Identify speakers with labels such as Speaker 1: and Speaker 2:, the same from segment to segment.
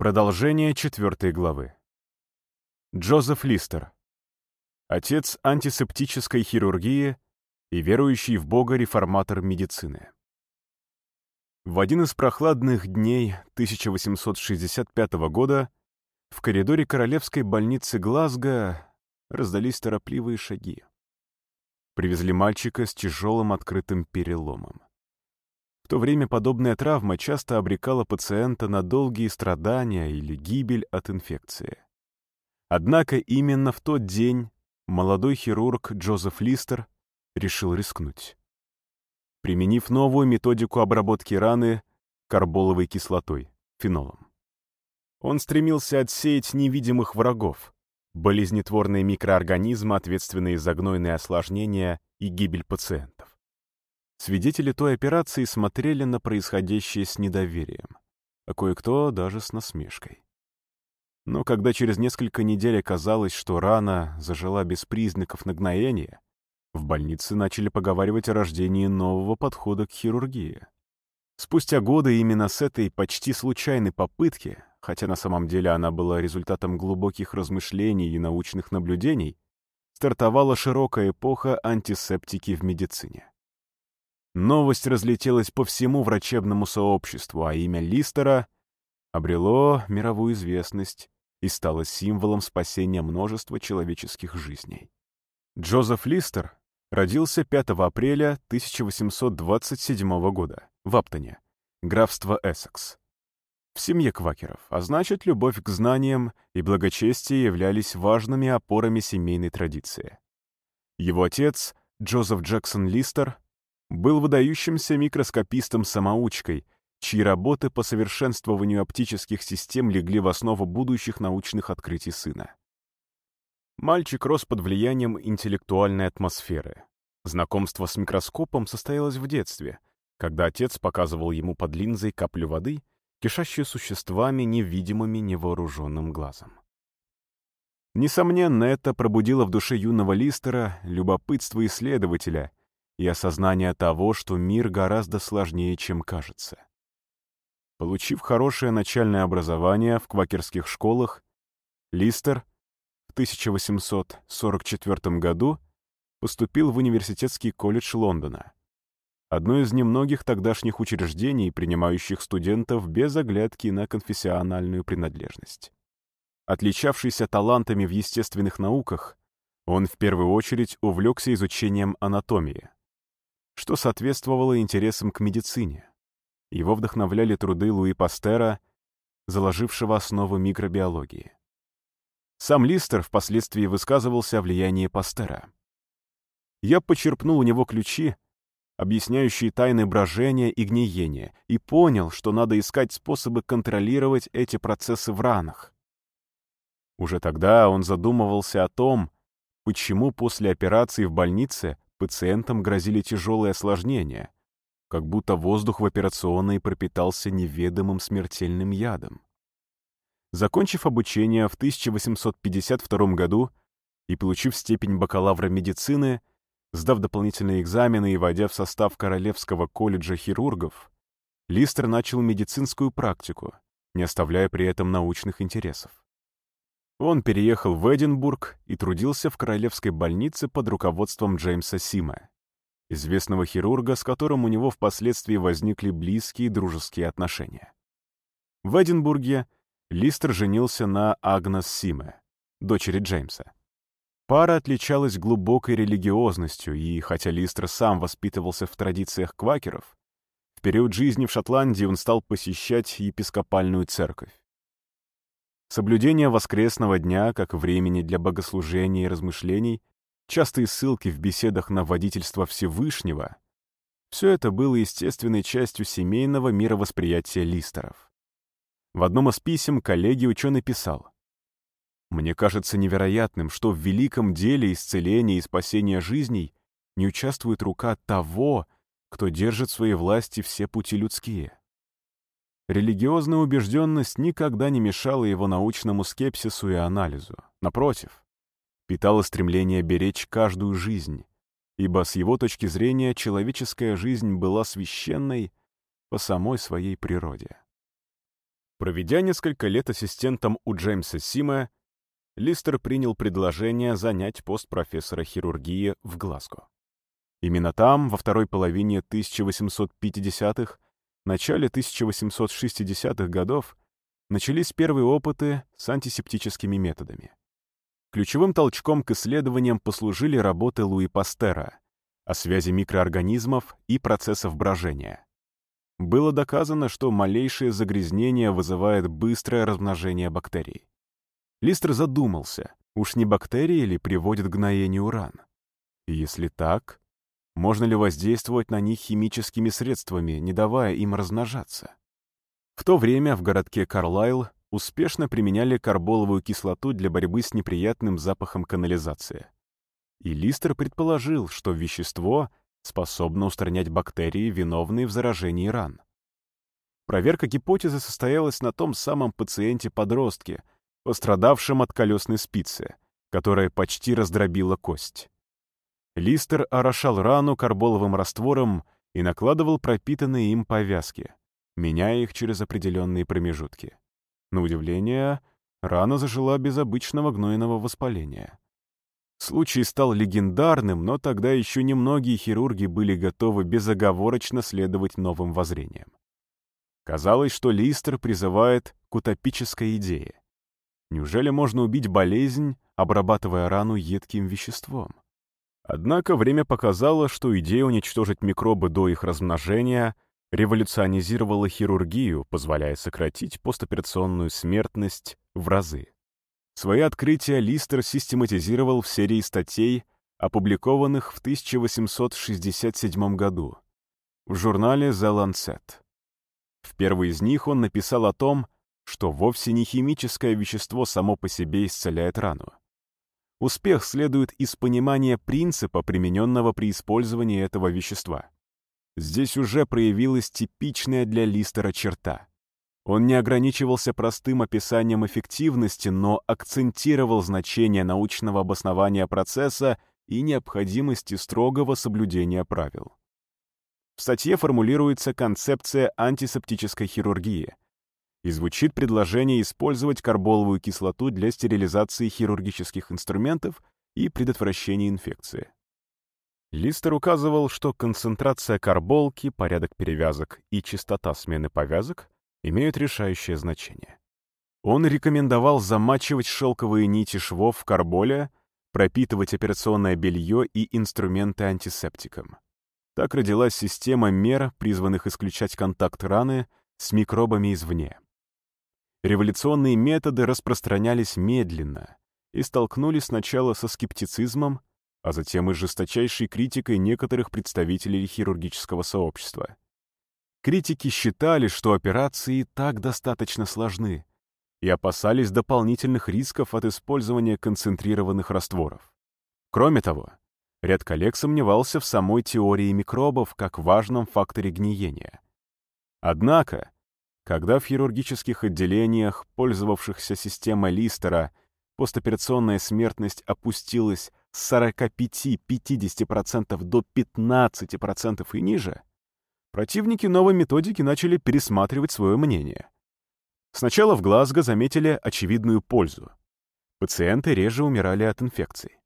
Speaker 1: Продолжение четвертой главы. Джозеф Листер. Отец антисептической хирургии и верующий в Бога реформатор медицины. В один из прохладных дней 1865 года в коридоре королевской больницы Глазго раздались торопливые шаги. Привезли мальчика с тяжелым открытым переломом. То время подобная травма часто обрекала пациента на долгие страдания или гибель от инфекции. Однако именно в тот день молодой хирург Джозеф Листер решил рискнуть. Применив новую методику обработки раны карболовой кислотой, фенолом. Он стремился отсеять невидимых врагов, болезнетворные микроорганизмы, ответственные за гнойные осложнения и гибель пациентов. Свидетели той операции смотрели на происходящее с недоверием, а кое-кто даже с насмешкой. Но когда через несколько недель оказалось, что рана зажила без признаков нагноения, в больнице начали поговаривать о рождении нового подхода к хирургии. Спустя годы именно с этой почти случайной попытки, хотя на самом деле она была результатом глубоких размышлений и научных наблюдений, стартовала широкая эпоха антисептики в медицине. Новость разлетелась по всему врачебному сообществу, а имя Листера обрело мировую известность и стало символом спасения множества человеческих жизней. Джозеф Листер родился 5 апреля 1827 года в Аптоне, графство Эссекс. В семье квакеров, а значит, любовь к знаниям и благочестие являлись важными опорами семейной традиции. Его отец, Джозеф Джексон Листер, был выдающимся микроскопистом-самоучкой, чьи работы по совершенствованию оптических систем легли в основу будущих научных открытий сына. Мальчик рос под влиянием интеллектуальной атмосферы. Знакомство с микроскопом состоялось в детстве, когда отец показывал ему под линзой каплю воды, кишащую существами, невидимыми невооруженным глазом. Несомненно, это пробудило в душе юного Листера любопытство исследователя и осознание того, что мир гораздо сложнее, чем кажется. Получив хорошее начальное образование в квакерских школах, Листер в 1844 году поступил в Университетский колледж Лондона, одно из немногих тогдашних учреждений, принимающих студентов без оглядки на конфессиональную принадлежность. Отличавшийся талантами в естественных науках, он в первую очередь увлекся изучением анатомии что соответствовало интересам к медицине. Его вдохновляли труды Луи Пастера, заложившего основы микробиологии. Сам Листер впоследствии высказывался о влиянии Пастера. Я почерпнул у него ключи, объясняющие тайны брожения и гниения, и понял, что надо искать способы контролировать эти процессы в ранах. Уже тогда он задумывался о том, почему после операции в больнице Пациентам грозили тяжелые осложнения, как будто воздух в операционной пропитался неведомым смертельным ядом. Закончив обучение в 1852 году и получив степень бакалавра медицины, сдав дополнительные экзамены и войдя в состав Королевского колледжа хирургов, Листер начал медицинскую практику, не оставляя при этом научных интересов. Он переехал в Эдинбург и трудился в королевской больнице под руководством Джеймса Сима, известного хирурга, с которым у него впоследствии возникли близкие дружеские отношения. В Эдинбурге Листер женился на Агнес Симе, дочери Джеймса. Пара отличалась глубокой религиозностью, и хотя Листер сам воспитывался в традициях квакеров, в период жизни в Шотландии он стал посещать епископальную церковь. Соблюдение воскресного дня как времени для богослужения и размышлений, частые ссылки в беседах на водительство Всевышнего — все это было естественной частью семейного мировосприятия Листеров. В одном из писем коллеги ученый писал «Мне кажется невероятным, что в великом деле исцеления и спасения жизней не участвует рука того, кто держит в своей власти все пути людские. Религиозная убежденность никогда не мешала его научному скепсису и анализу. Напротив, питала стремление беречь каждую жизнь, ибо с его точки зрения человеческая жизнь была священной по самой своей природе. Проведя несколько лет ассистентом у Джеймса Сима, Листер принял предложение занять пост профессора хирургии в Глазго. Именно там, во второй половине 1850-х, начале 1860-х годов, начались первые опыты с антисептическими методами. Ключевым толчком к исследованиям послужили работы Луи Пастера о связи микроорганизмов и процессов брожения. Было доказано, что малейшее загрязнение вызывает быстрое размножение бактерий. Листер задумался, уж не бактерии ли приводят к гноению ран? Если так, можно ли воздействовать на них химическими средствами, не давая им размножаться? В то время в городке Карлайл успешно применяли карболовую кислоту для борьбы с неприятным запахом канализации. И Листер предположил, что вещество способно устранять бактерии, виновные в заражении ран. Проверка гипотезы состоялась на том самом пациенте-подростке, пострадавшем от колесной спицы, которая почти раздробила кость. Листер орошал рану карболовым раствором и накладывал пропитанные им повязки, меняя их через определенные промежутки. На удивление, рана зажила без обычного гнойного воспаления. Случай стал легендарным, но тогда еще немногие хирурги были готовы безоговорочно следовать новым воззрениям. Казалось, что Листер призывает к утопической идее. Неужели можно убить болезнь, обрабатывая рану едким веществом? Однако время показало, что идея уничтожить микробы до их размножения революционизировала хирургию, позволяя сократить постоперационную смертность в разы. Свои открытия Листер систематизировал в серии статей, опубликованных в 1867 году в журнале The Lancet. В первой из них он написал о том, что вовсе не химическое вещество само по себе исцеляет рану. Успех следует из понимания принципа, примененного при использовании этого вещества. Здесь уже проявилась типичная для Листера черта. Он не ограничивался простым описанием эффективности, но акцентировал значение научного обоснования процесса и необходимости строгого соблюдения правил. В статье формулируется концепция антисептической хирургии, и звучит предложение использовать карболовую кислоту для стерилизации хирургических инструментов и предотвращения инфекции. Листер указывал, что концентрация карболки, порядок перевязок и частота смены повязок имеют решающее значение. Он рекомендовал замачивать шелковые нити швов в карболе, пропитывать операционное белье и инструменты антисептиком. Так родилась система мер, призванных исключать контакт раны с микробами извне. Революционные методы распространялись медленно и столкнулись сначала со скептицизмом, а затем и жесточайшей критикой некоторых представителей хирургического сообщества. Критики считали, что операции так достаточно сложны и опасались дополнительных рисков от использования концентрированных растворов. Кроме того, ряд коллег сомневался в самой теории микробов как важном факторе гниения. Однако, когда в хирургических отделениях, пользовавшихся системой Листера, постоперационная смертность опустилась с 45-50% до 15% и ниже, противники новой методики начали пересматривать свое мнение. Сначала в Глазго заметили очевидную пользу. Пациенты реже умирали от инфекций.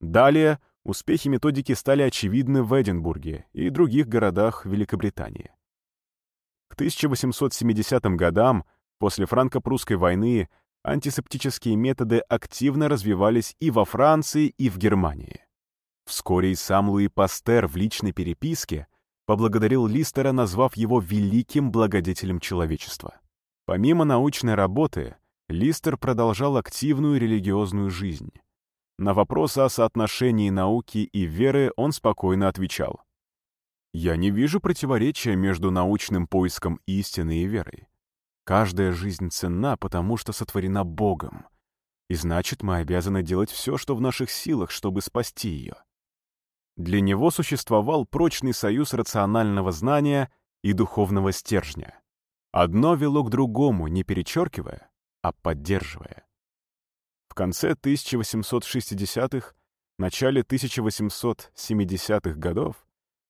Speaker 1: Далее успехи методики стали очевидны в Эдинбурге и других городах Великобритании. К 1870 годам, после франко-прусской войны, антисептические методы активно развивались и во Франции, и в Германии. Вскоре и сам Луи Пастер в личной переписке поблагодарил Листера, назвав его великим благодетелем человечества. Помимо научной работы, Листер продолжал активную религиозную жизнь. На вопросы о соотношении науки и веры он спокойно отвечал. «Я не вижу противоречия между научным поиском истины и верой. Каждая жизнь ценна, потому что сотворена Богом. И значит, мы обязаны делать все, что в наших силах, чтобы спасти ее. Для него существовал прочный союз рационального знания и духовного стержня. Одно вело к другому, не перечеркивая, а поддерживая. В конце 1860-х, начале 1870-х годов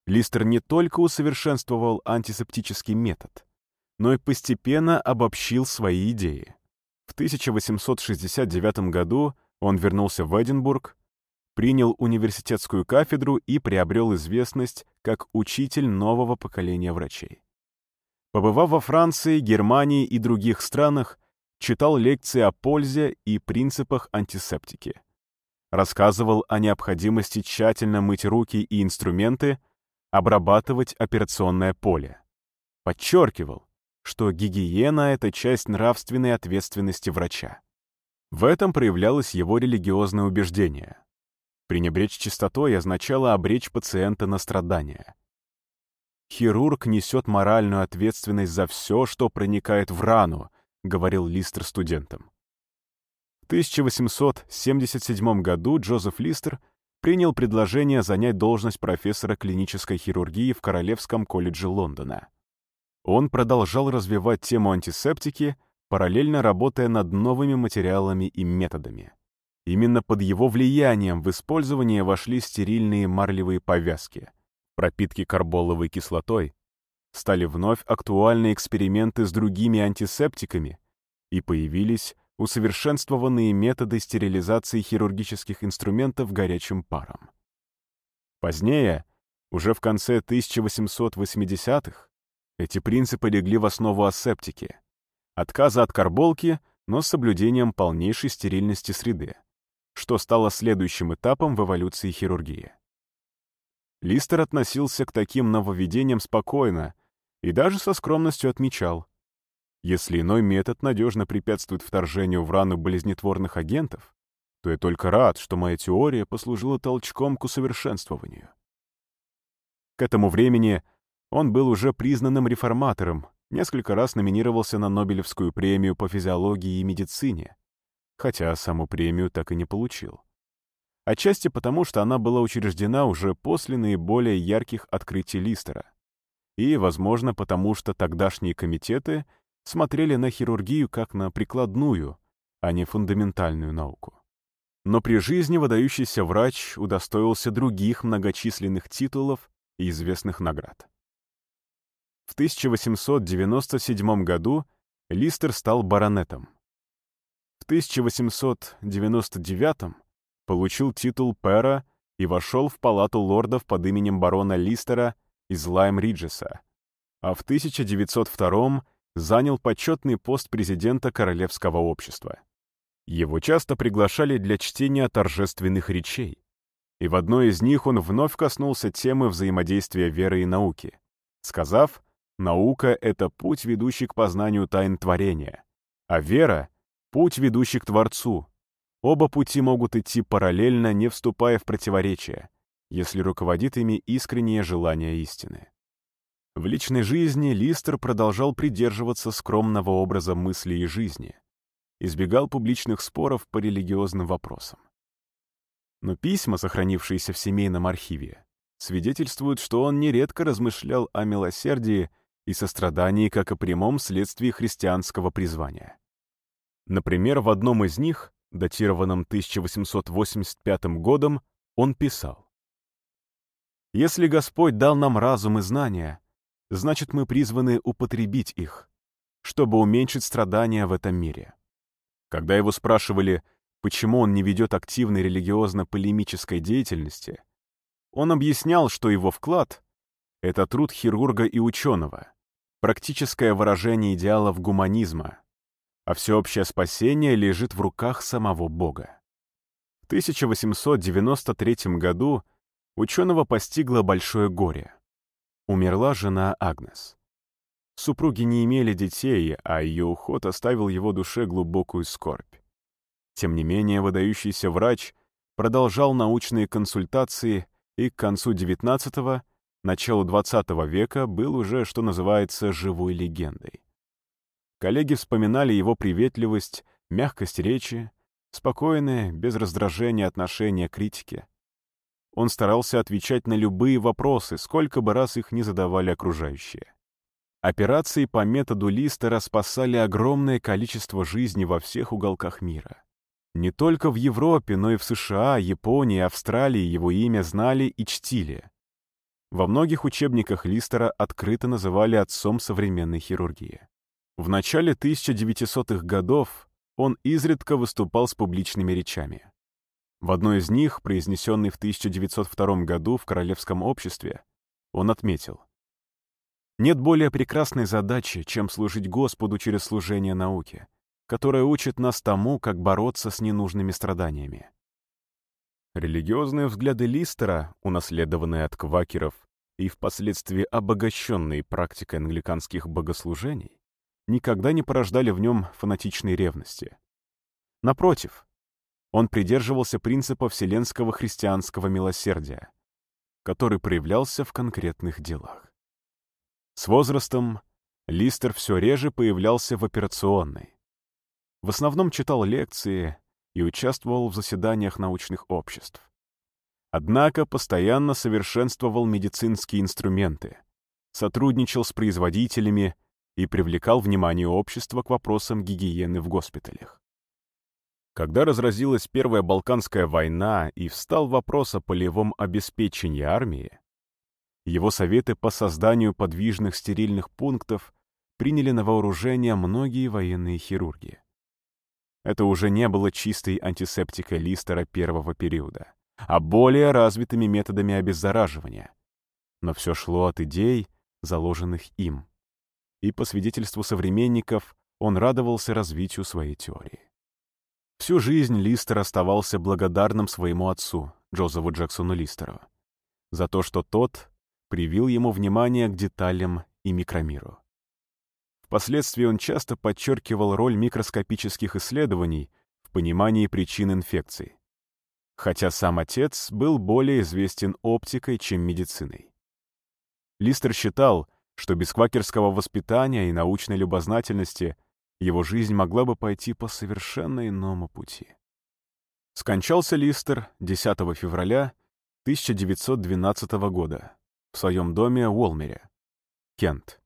Speaker 1: Листер не только усовершенствовал антисептический метод, но и постепенно обобщил свои идеи. В 1869 году он вернулся в Эдинбург, принял университетскую кафедру и приобрел известность как учитель нового поколения врачей. Побывав во Франции, Германии и других странах, читал лекции о пользе и принципах антисептики. Рассказывал о необходимости тщательно мыть руки и инструменты, обрабатывать операционное поле. Подчеркивал, что гигиена — это часть нравственной ответственности врача. В этом проявлялось его религиозное убеждение. Пренебречь чистотой означало обречь пациента на страдания. «Хирург несет моральную ответственность за все, что проникает в рану», — говорил Листер студентам. В 1877 году Джозеф Листер принял предложение занять должность профессора клинической хирургии в Королевском колледже Лондона. Он продолжал развивать тему антисептики, параллельно работая над новыми материалами и методами. Именно под его влиянием в использование вошли стерильные марлевые повязки, пропитки карболовой кислотой, стали вновь актуальны эксперименты с другими антисептиками и появились усовершенствованные методы стерилизации хирургических инструментов горячим паром. Позднее, уже в конце 1880-х, эти принципы легли в основу асептики. Отказа от карболки, но с соблюдением полнейшей стерильности среды, что стало следующим этапом в эволюции хирургии. Листер относился к таким нововведениям спокойно и даже со скромностью отмечал, если иной метод надежно препятствует вторжению в рану болезнетворных агентов, то я только рад, что моя теория послужила толчком к усовершенствованию. К этому времени он был уже признанным реформатором, несколько раз номинировался на Нобелевскую премию по физиологии и медицине, хотя саму премию так и не получил. Отчасти потому, что она была учреждена уже после наиболее ярких открытий Листера. И, возможно, потому что тогдашние комитеты смотрели на хирургию как на прикладную, а не фундаментальную науку. Но при жизни выдающийся врач удостоился других многочисленных титулов и известных наград. В 1897 году Листер стал баронетом. В 1899 получил титул пэра и вошел в палату лордов под именем барона Листера из Лайм-Риджеса, а в 1902 занял почетный пост президента Королевского общества. Его часто приглашали для чтения торжественных речей, и в одной из них он вновь коснулся темы взаимодействия веры и науки, сказав, Наука — это путь, ведущий к познанию тайн творения, а вера — путь, ведущий к Творцу. Оба пути могут идти параллельно, не вступая в противоречие, если руководит ими искреннее желание истины. В личной жизни Листер продолжал придерживаться скромного образа мысли и жизни, избегал публичных споров по религиозным вопросам. Но письма, сохранившиеся в семейном архиве, свидетельствуют, что он нередко размышлял о милосердии и сострадании как о прямом следствии христианского призвания. Например, в одном из них, датированном 1885 годом, он писал «Если Господь дал нам разум и знания, значит, мы призваны употребить их, чтобы уменьшить страдания в этом мире». Когда его спрашивали, почему он не ведет активной религиозно-полемической деятельности, он объяснял, что его вклад — это труд хирурга и ученого, практическое выражение идеалов гуманизма, а всеобщее спасение лежит в руках самого Бога. В 1893 году ученого постигло большое горе. Умерла жена Агнес. Супруги не имели детей, а ее уход оставил его душе глубокую скорбь. Тем не менее, выдающийся врач продолжал научные консультации и к концу XIX началу XX века был уже, что называется, живой легендой. Коллеги вспоминали его приветливость, мягкость речи, спокойное, без раздражения отношение к критике. Он старался отвечать на любые вопросы, сколько бы раз их ни задавали окружающие. Операции по методу Листера спасали огромное количество жизней во всех уголках мира. Не только в Европе, но и в США, Японии, Австралии его имя знали и чтили. Во многих учебниках Листера открыто называли отцом современной хирургии. В начале 1900-х годов он изредка выступал с публичными речами. В одной из них, произнесенной в 1902 году в Королевском обществе, он отметил «Нет более прекрасной задачи, чем служить Господу через служение науке, которая учит нас тому, как бороться с ненужными страданиями». Религиозные взгляды Листера, унаследованные от квакеров и впоследствии обогащенные практикой англиканских богослужений, никогда не порождали в нем фанатичной ревности. Напротив, он придерживался принципа вселенского христианского милосердия, который проявлялся в конкретных делах. С возрастом Листер все реже появлялся в операционной. В основном читал лекции, и участвовал в заседаниях научных обществ. Однако постоянно совершенствовал медицинские инструменты, сотрудничал с производителями и привлекал внимание общества к вопросам гигиены в госпиталях. Когда разразилась Первая Балканская война и встал вопрос о полевом обеспечении армии, его советы по созданию подвижных стерильных пунктов приняли на вооружение многие военные хирурги. Это уже не было чистой антисептикой Листера первого периода, а более развитыми методами обеззараживания. Но все шло от идей, заложенных им. И по свидетельству современников, он радовался развитию своей теории. Всю жизнь Листер оставался благодарным своему отцу, Джозефу Джексону Листеру, за то, что тот привил ему внимание к деталям и микромиру. Впоследствии он часто подчеркивал роль микроскопических исследований в понимании причин инфекций. Хотя сам отец был более известен оптикой, чем медициной. Листер считал, что без квакерского воспитания и научной любознательности его жизнь могла бы пойти по совершенно иному пути. Скончался Листер 10 февраля 1912 года в своем доме Уолмере, Кент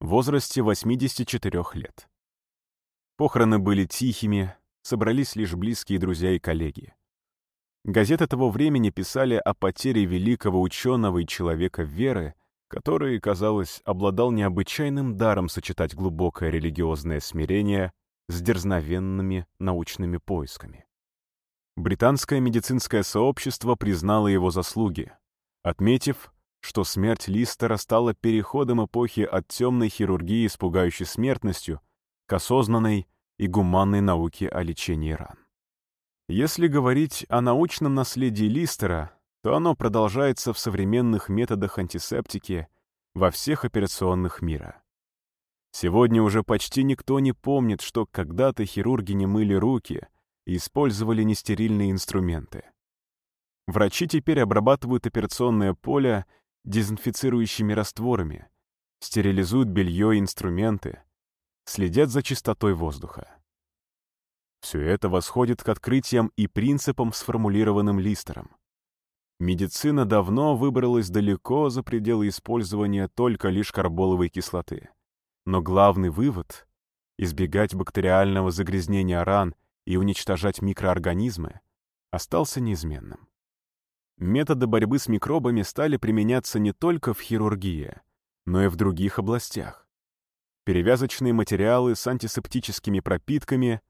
Speaker 1: в возрасте 84 лет. Похороны были тихими, собрались лишь близкие друзья и коллеги. Газеты того времени писали о потере великого ученого и человека веры, который, казалось, обладал необычайным даром сочетать глубокое религиозное смирение с дерзновенными научными поисками. Британское медицинское сообщество признало его заслуги, отметив, что смерть Листера стала переходом эпохи от темной хирургии с пугающей смертностью к осознанной и гуманной науке о лечении ран. Если говорить о научном наследии Листера, то оно продолжается в современных методах антисептики во всех операционных мира. Сегодня уже почти никто не помнит, что когда-то хирурги не мыли руки и использовали нестерильные инструменты. Врачи теперь обрабатывают операционное поле дезинфицирующими растворами, стерилизуют белье и инструменты, следят за чистотой воздуха. Все это восходит к открытиям и принципам, сформулированным Листером. Медицина давно выбралась далеко за пределы использования только лишь карболовой кислоты. Но главный вывод — избегать бактериального загрязнения ран и уничтожать микроорганизмы — остался неизменным. Методы борьбы с микробами стали применяться не только в хирургии, но и в других областях. Перевязочные материалы с антисептическими пропитками,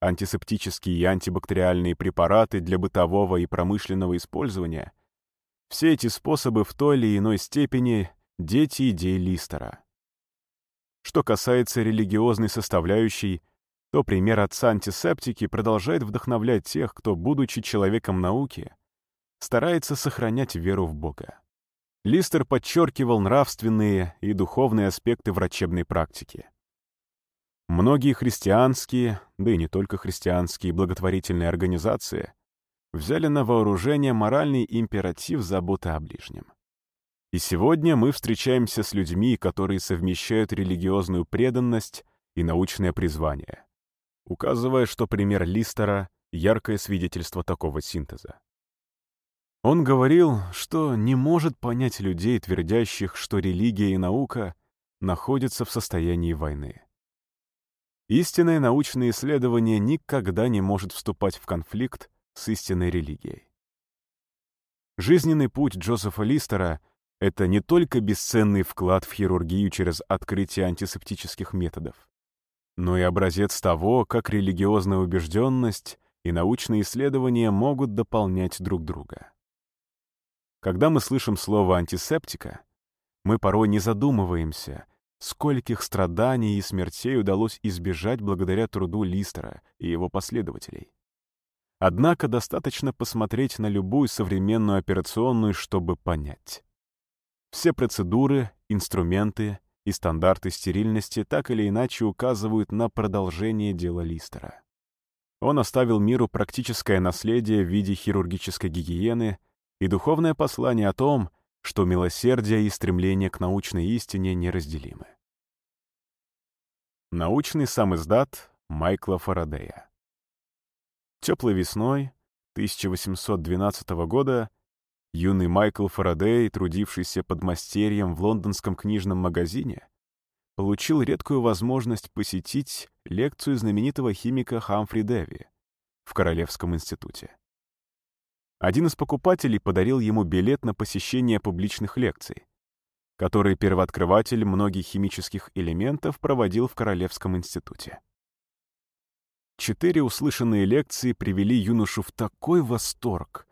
Speaker 1: антисептические и антибактериальные препараты для бытового и промышленного использования — все эти способы в той или иной степени дети идей Листера. Что касается религиозной составляющей, то пример отца антисептики продолжает вдохновлять тех, кто, будучи человеком науки, старается сохранять веру в Бога. Листер подчеркивал нравственные и духовные аспекты врачебной практики. Многие христианские, да и не только христианские благотворительные организации взяли на вооружение моральный императив заботы о ближнем. И сегодня мы встречаемся с людьми, которые совмещают религиозную преданность и научное призвание, указывая, что пример Листера — яркое свидетельство такого синтеза. Он говорил, что не может понять людей, твердящих, что религия и наука находятся в состоянии войны. Истинное научное исследование никогда не может вступать в конфликт с истинной религией. Жизненный путь Джозефа Листера — это не только бесценный вклад в хирургию через открытие антисептических методов, но и образец того, как религиозная убежденность и научные исследования могут дополнять друг друга. Когда мы слышим слово «антисептика», мы порой не задумываемся, скольких страданий и смертей удалось избежать благодаря труду Листера и его последователей. Однако достаточно посмотреть на любую современную операционную, чтобы понять. Все процедуры, инструменты и стандарты стерильности так или иначе указывают на продолжение дела Листера. Он оставил миру практическое наследие в виде хирургической гигиены и духовное послание о том, что милосердие и стремление к научной истине неразделимы. Научный самиздат Майкла Фарадея Теплой весной 1812 года юный Майкл Фарадей, трудившийся под мастерьем в лондонском книжном магазине, получил редкую возможность посетить лекцию знаменитого химика Хамфри Дэви в Королевском институте. Один из покупателей подарил ему билет на посещение публичных лекций, которые первооткрыватель многих химических элементов проводил в Королевском институте. Четыре услышанные лекции привели юношу в такой восторг,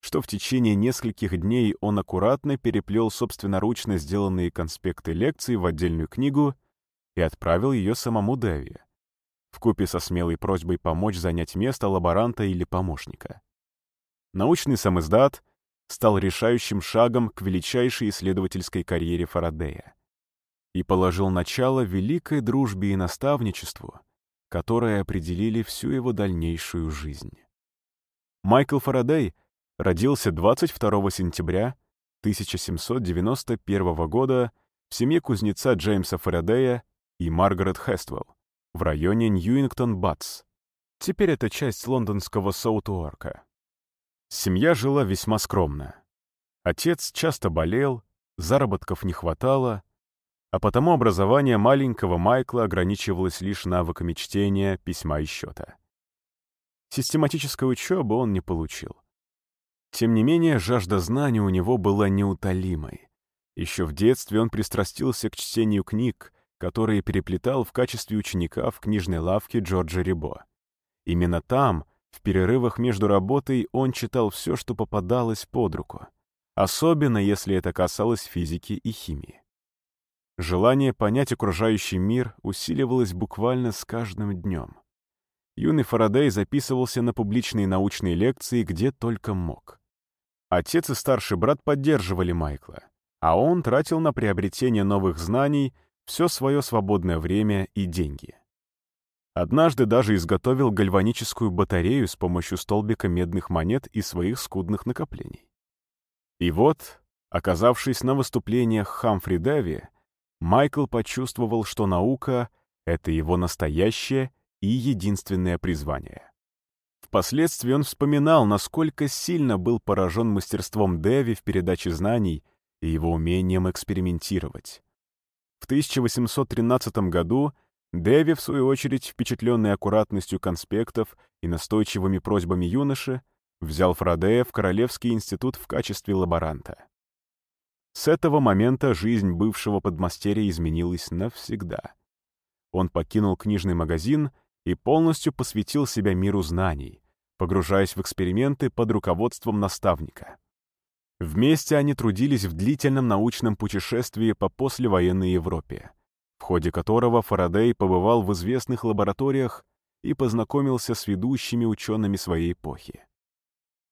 Speaker 1: что в течение нескольких дней он аккуратно переплел собственноручно сделанные конспекты лекций в отдельную книгу и отправил ее самому Дэви, вкупе со смелой просьбой помочь занять место лаборанта или помощника. Научный самиздат стал решающим шагом к величайшей исследовательской карьере Фарадея и положил начало великой дружбе и наставничеству, которые определили всю его дальнейшую жизнь. Майкл Фарадей родился 22 сентября 1791 года в семье кузнеца Джеймса Фарадея и Маргарет Хествелл в районе Ньюингтон-Батс. Теперь это часть лондонского Саут-Уорка. Семья жила весьма скромно. Отец часто болел, заработков не хватало, а потому образование маленького Майкла ограничивалось лишь навыками чтения, письма и счета. Систематической учебы он не получил. Тем не менее, жажда знаний у него была неутолимой. Еще в детстве он пристрастился к чтению книг, которые переплетал в качестве ученика в книжной лавке Джорджа Рибо. Именно там, в перерывах между работой он читал все, что попадалось под руку, особенно если это касалось физики и химии. Желание понять окружающий мир усиливалось буквально с каждым днем. Юный Фарадей записывался на публичные научные лекции где только мог. Отец и старший брат поддерживали Майкла, а он тратил на приобретение новых знаний все свое свободное время и деньги. Однажды даже изготовил гальваническую батарею с помощью столбика медных монет и своих скудных накоплений. И вот, оказавшись на выступлениях Хамфри Дэви, Майкл почувствовал, что наука — это его настоящее и единственное призвание. Впоследствии он вспоминал, насколько сильно был поражен мастерством Дэви в передаче знаний и его умением экспериментировать. В 1813 году Дэви, в свою очередь, впечатленный аккуратностью конспектов и настойчивыми просьбами юноши, взял Фрадея в Королевский институт в качестве лаборанта. С этого момента жизнь бывшего подмастерья изменилась навсегда. Он покинул книжный магазин и полностью посвятил себя миру знаний, погружаясь в эксперименты под руководством наставника. Вместе они трудились в длительном научном путешествии по послевоенной Европе, в ходе которого Фарадей побывал в известных лабораториях и познакомился с ведущими учеными своей эпохи.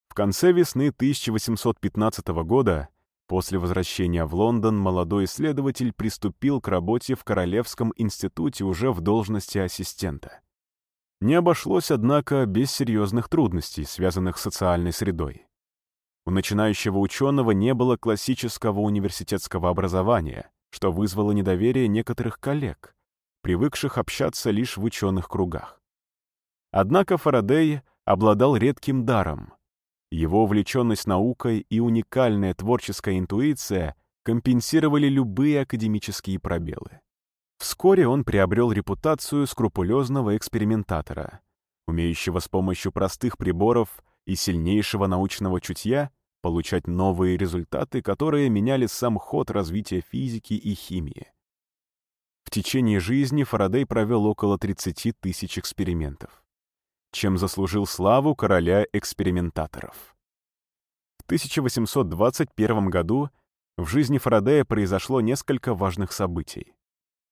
Speaker 1: В конце весны 1815 года, после возвращения в Лондон, молодой исследователь приступил к работе в Королевском институте уже в должности ассистента. Не обошлось, однако, без серьезных трудностей, связанных с социальной средой. У начинающего ученого не было классического университетского образования, что вызвало недоверие некоторых коллег, привыкших общаться лишь в ученых кругах. Однако Фарадей обладал редким даром. Его увлеченность наукой и уникальная творческая интуиция компенсировали любые академические пробелы. Вскоре он приобрел репутацию скрупулезного экспериментатора, умеющего с помощью простых приборов и сильнейшего научного чутья получать новые результаты, которые меняли сам ход развития физики и химии. В течение жизни Фарадей провел около 30 тысяч экспериментов, чем заслужил славу короля экспериментаторов. В 1821 году в жизни Фарадея произошло несколько важных событий.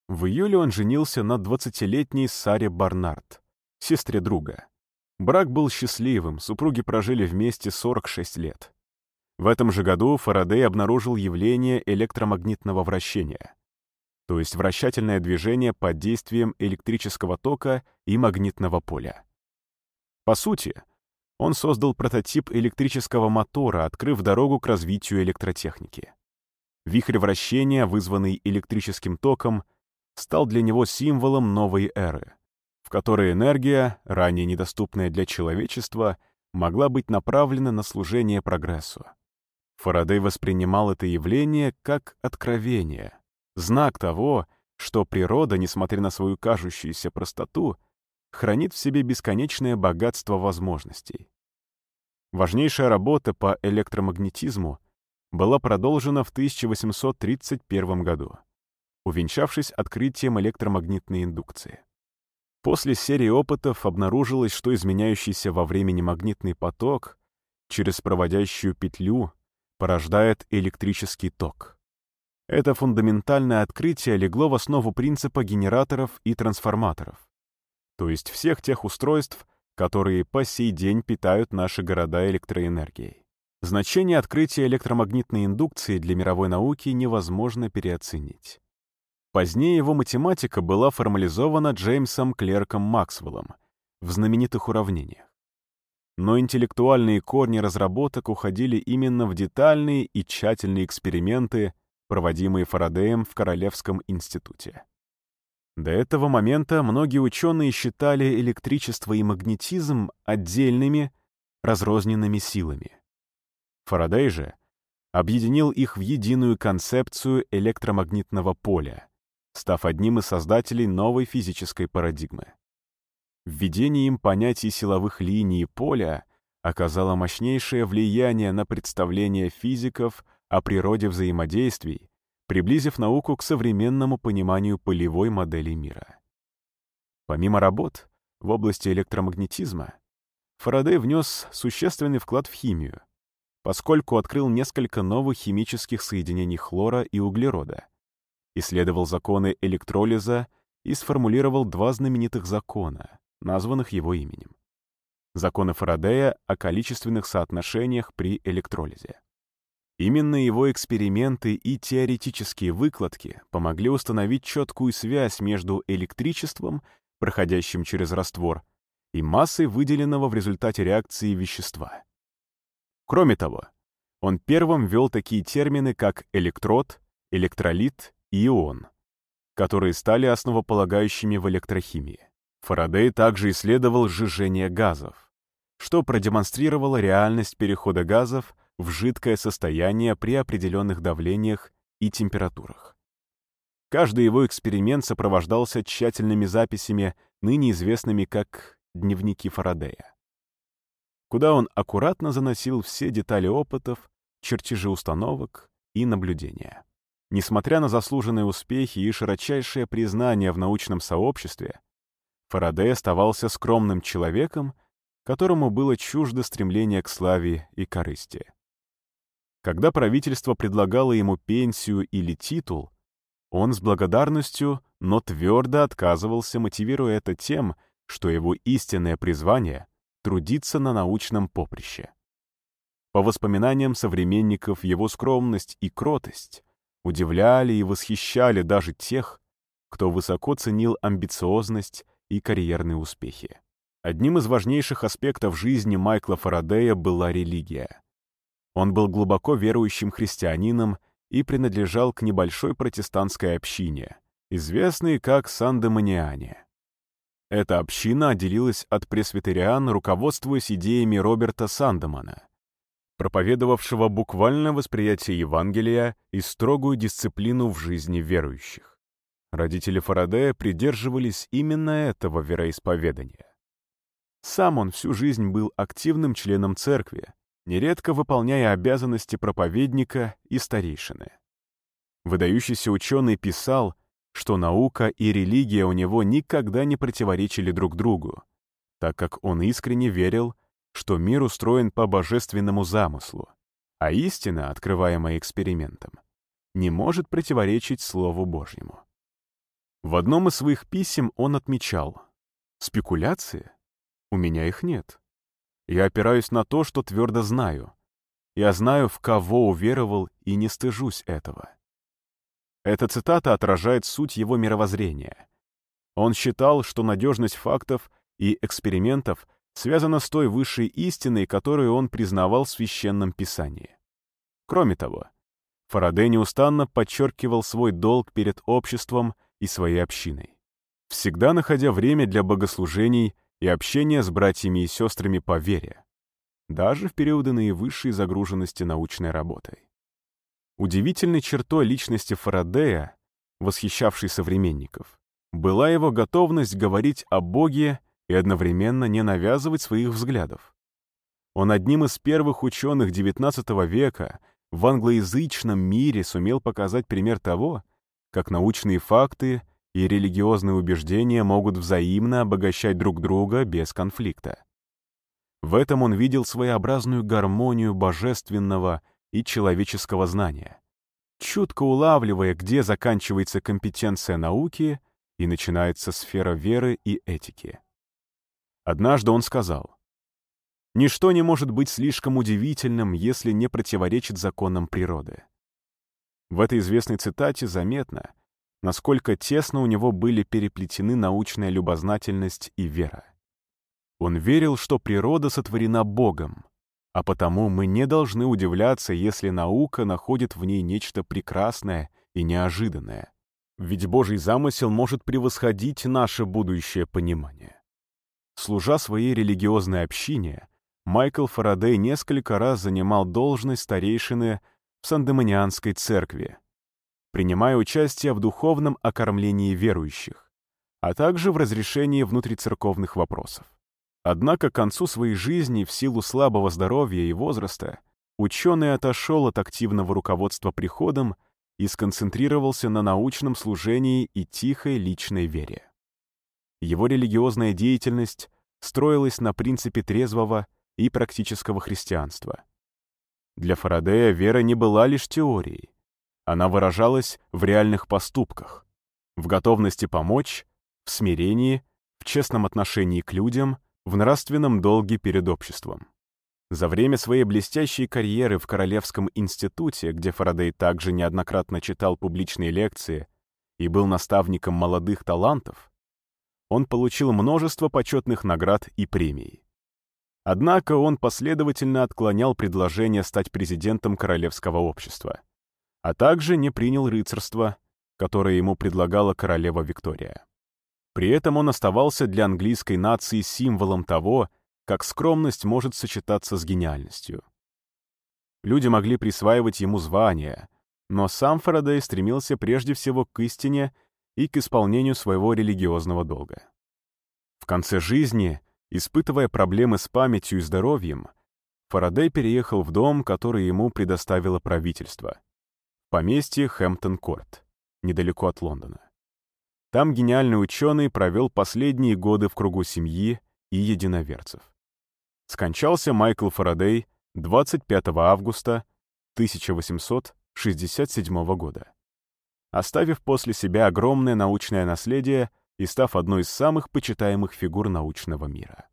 Speaker 1: В июле он женился на 20-летней Саре Барнард, сестре друга. Брак был счастливым, супруги прожили вместе 46 лет. В этом же году Фарадей обнаружил явление электромагнитного вращения, то есть вращательное движение под действием электрического тока и магнитного поля. По сути, он создал прототип электрического мотора, открыв дорогу к развитию электротехники. Вихрь вращения, вызванный электрическим током, стал для него символом новой эры, в которой энергия, ранее недоступная для человечества, могла быть направлена на служение прогрессу. Фарадей воспринимал это явление как откровение, знак того, что природа, несмотря на свою кажущуюся простоту, хранит в себе бесконечное богатство возможностей. Важнейшая работа по электромагнетизму была продолжена в 1831 году, увенчавшись открытием электромагнитной индукции. После серии опытов обнаружилось, что изменяющийся во времени магнитный поток через проводящую петлю порождает электрический ток. Это фундаментальное открытие легло в основу принципа генераторов и трансформаторов, то есть всех тех устройств, которые по сей день питают наши города электроэнергией. Значение открытия электромагнитной индукции для мировой науки невозможно переоценить. Позднее его математика была формализована Джеймсом Клерком Максвеллом в знаменитых уравнениях но интеллектуальные корни разработок уходили именно в детальные и тщательные эксперименты, проводимые Фарадеем в Королевском институте. До этого момента многие ученые считали электричество и магнетизм отдельными, разрозненными силами. Фарадей же объединил их в единую концепцию электромагнитного поля, став одним из создателей новой физической парадигмы. Введение им понятий силовых линий и поля оказало мощнейшее влияние на представление физиков о природе взаимодействий, приблизив науку к современному пониманию полевой модели мира. Помимо работ в области электромагнетизма, Фарадей внес существенный вклад в химию, поскольку открыл несколько новых химических соединений хлора и углерода, исследовал законы электролиза и сформулировал два знаменитых закона названных его именем. Законы Фарадея о количественных соотношениях при электролизе. Именно его эксперименты и теоретические выкладки помогли установить четкую связь между электричеством, проходящим через раствор, и массой выделенного в результате реакции вещества. Кроме того, он первым ввел такие термины, как электрод, электролит и ион, которые стали основополагающими в электрохимии. Фарадей также исследовал сжижение газов, что продемонстрировало реальность перехода газов в жидкое состояние при определенных давлениях и температурах. Каждый его эксперимент сопровождался тщательными записями, ныне известными как дневники Фарадея, куда он аккуратно заносил все детали опытов, чертежи установок и наблюдения. Несмотря на заслуженные успехи и широчайшее признание в научном сообществе, Фарадей оставался скромным человеком, которому было чуждо стремление к славе и корысти. Когда правительство предлагало ему пенсию или титул, он с благодарностью, но твердо отказывался, мотивируя это тем, что его истинное призвание — трудиться на научном поприще. По воспоминаниям современников, его скромность и кротость удивляли и восхищали даже тех, кто высоко ценил амбициозность и карьерные успехи. Одним из важнейших аспектов жизни Майкла Фарадея была религия. Он был глубоко верующим христианином и принадлежал к небольшой протестантской общине, известной как Сандемониане. Эта община отделилась от пресвитериан, руководствуясь идеями Роберта Сандемана, проповедовавшего буквальное восприятие Евангелия и строгую дисциплину в жизни верующих. Родители Фарадея придерживались именно этого вероисповедания. Сам он всю жизнь был активным членом церкви, нередко выполняя обязанности проповедника и старейшины. Выдающийся ученый писал, что наука и религия у него никогда не противоречили друг другу, так как он искренне верил, что мир устроен по божественному замыслу, а истина, открываемая экспериментом, не может противоречить Слову Божьему. В одном из своих писем он отмечал «Спекуляции? У меня их нет. Я опираюсь на то, что твердо знаю. Я знаю, в кого уверовал, и не стыжусь этого». Эта цитата отражает суть его мировоззрения. Он считал, что надежность фактов и экспериментов связана с той высшей истиной, которую он признавал в Священном Писании. Кроме того, Фарадей неустанно подчеркивал свой долг перед обществом и своей общиной, всегда находя время для богослужений и общения с братьями и сестрами по вере, даже в периоды наивысшей загруженности научной работой. Удивительной чертой личности Фарадея, восхищавшей современников, была его готовность говорить о Боге и одновременно не навязывать своих взглядов. Он одним из первых ученых XIX века в англоязычном мире сумел показать пример того, как научные факты и религиозные убеждения могут взаимно обогащать друг друга без конфликта. В этом он видел своеобразную гармонию божественного и человеческого знания, чутко улавливая, где заканчивается компетенция науки и начинается сфера веры и этики. Однажды он сказал, «Ничто не может быть слишком удивительным, если не противоречит законам природы. В этой известной цитате заметно, насколько тесно у него были переплетены научная любознательность и вера. Он верил, что природа сотворена Богом, а потому мы не должны удивляться, если наука находит в ней нечто прекрасное и неожиданное. Ведь Божий замысел может превосходить наше будущее понимание. Служа своей религиозной общине, Майкл Фарадей несколько раз занимал должность старейшины в Сандемонианской церкви, принимая участие в духовном окормлении верующих, а также в разрешении внутрицерковных вопросов. Однако к концу своей жизни в силу слабого здоровья и возраста ученый отошел от активного руководства приходом и сконцентрировался на научном служении и тихой личной вере. Его религиозная деятельность строилась на принципе трезвого и практического христианства. Для Фарадея вера не была лишь теорией. Она выражалась в реальных поступках, в готовности помочь, в смирении, в честном отношении к людям, в нравственном долге перед обществом. За время своей блестящей карьеры в Королевском институте, где Фарадей также неоднократно читал публичные лекции и был наставником молодых талантов, он получил множество почетных наград и премий. Однако он последовательно отклонял предложение стать президентом Королевского общества, а также не принял рыцарство, которое ему предлагала королева Виктория. При этом он оставался для английской нации символом того, как скромность может сочетаться с гениальностью. Люди могли присваивать ему звания, но сам Фарадей стремился прежде всего к истине и к исполнению своего религиозного долга. В конце жизни Испытывая проблемы с памятью и здоровьем, Фарадей переехал в дом, который ему предоставило правительство. Поместье Хэмптон-Корт, недалеко от Лондона. Там гениальный ученый провел последние годы в кругу семьи и единоверцев. Скончался Майкл Фарадей 25 августа 1867 года, оставив после себя огромное научное наследие и став одной из самых почитаемых фигур научного мира.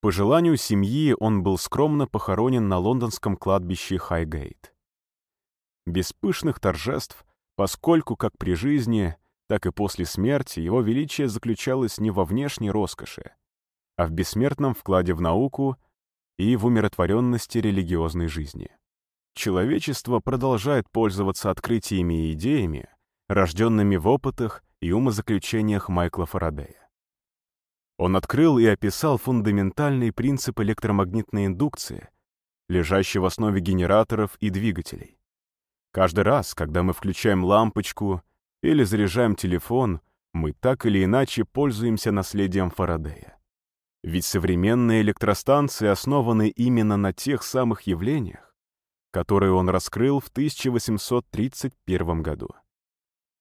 Speaker 1: По желанию семьи он был скромно похоронен на лондонском кладбище Хайгейт. Без пышных торжеств, поскольку как при жизни, так и после смерти его величие заключалось не во внешней роскоши, а в бессмертном вкладе в науку и в умиротворенности религиозной жизни. Человечество продолжает пользоваться открытиями и идеями, рожденными в опытах и умозаключениях Майкла Фарадея. Он открыл и описал фундаментальный принцип электромагнитной индукции, лежащий в основе генераторов и двигателей. Каждый раз, когда мы включаем лампочку или заряжаем телефон, мы так или иначе пользуемся наследием Фарадея. Ведь современные электростанции основаны именно на тех самых явлениях, которые он раскрыл в 1831 году.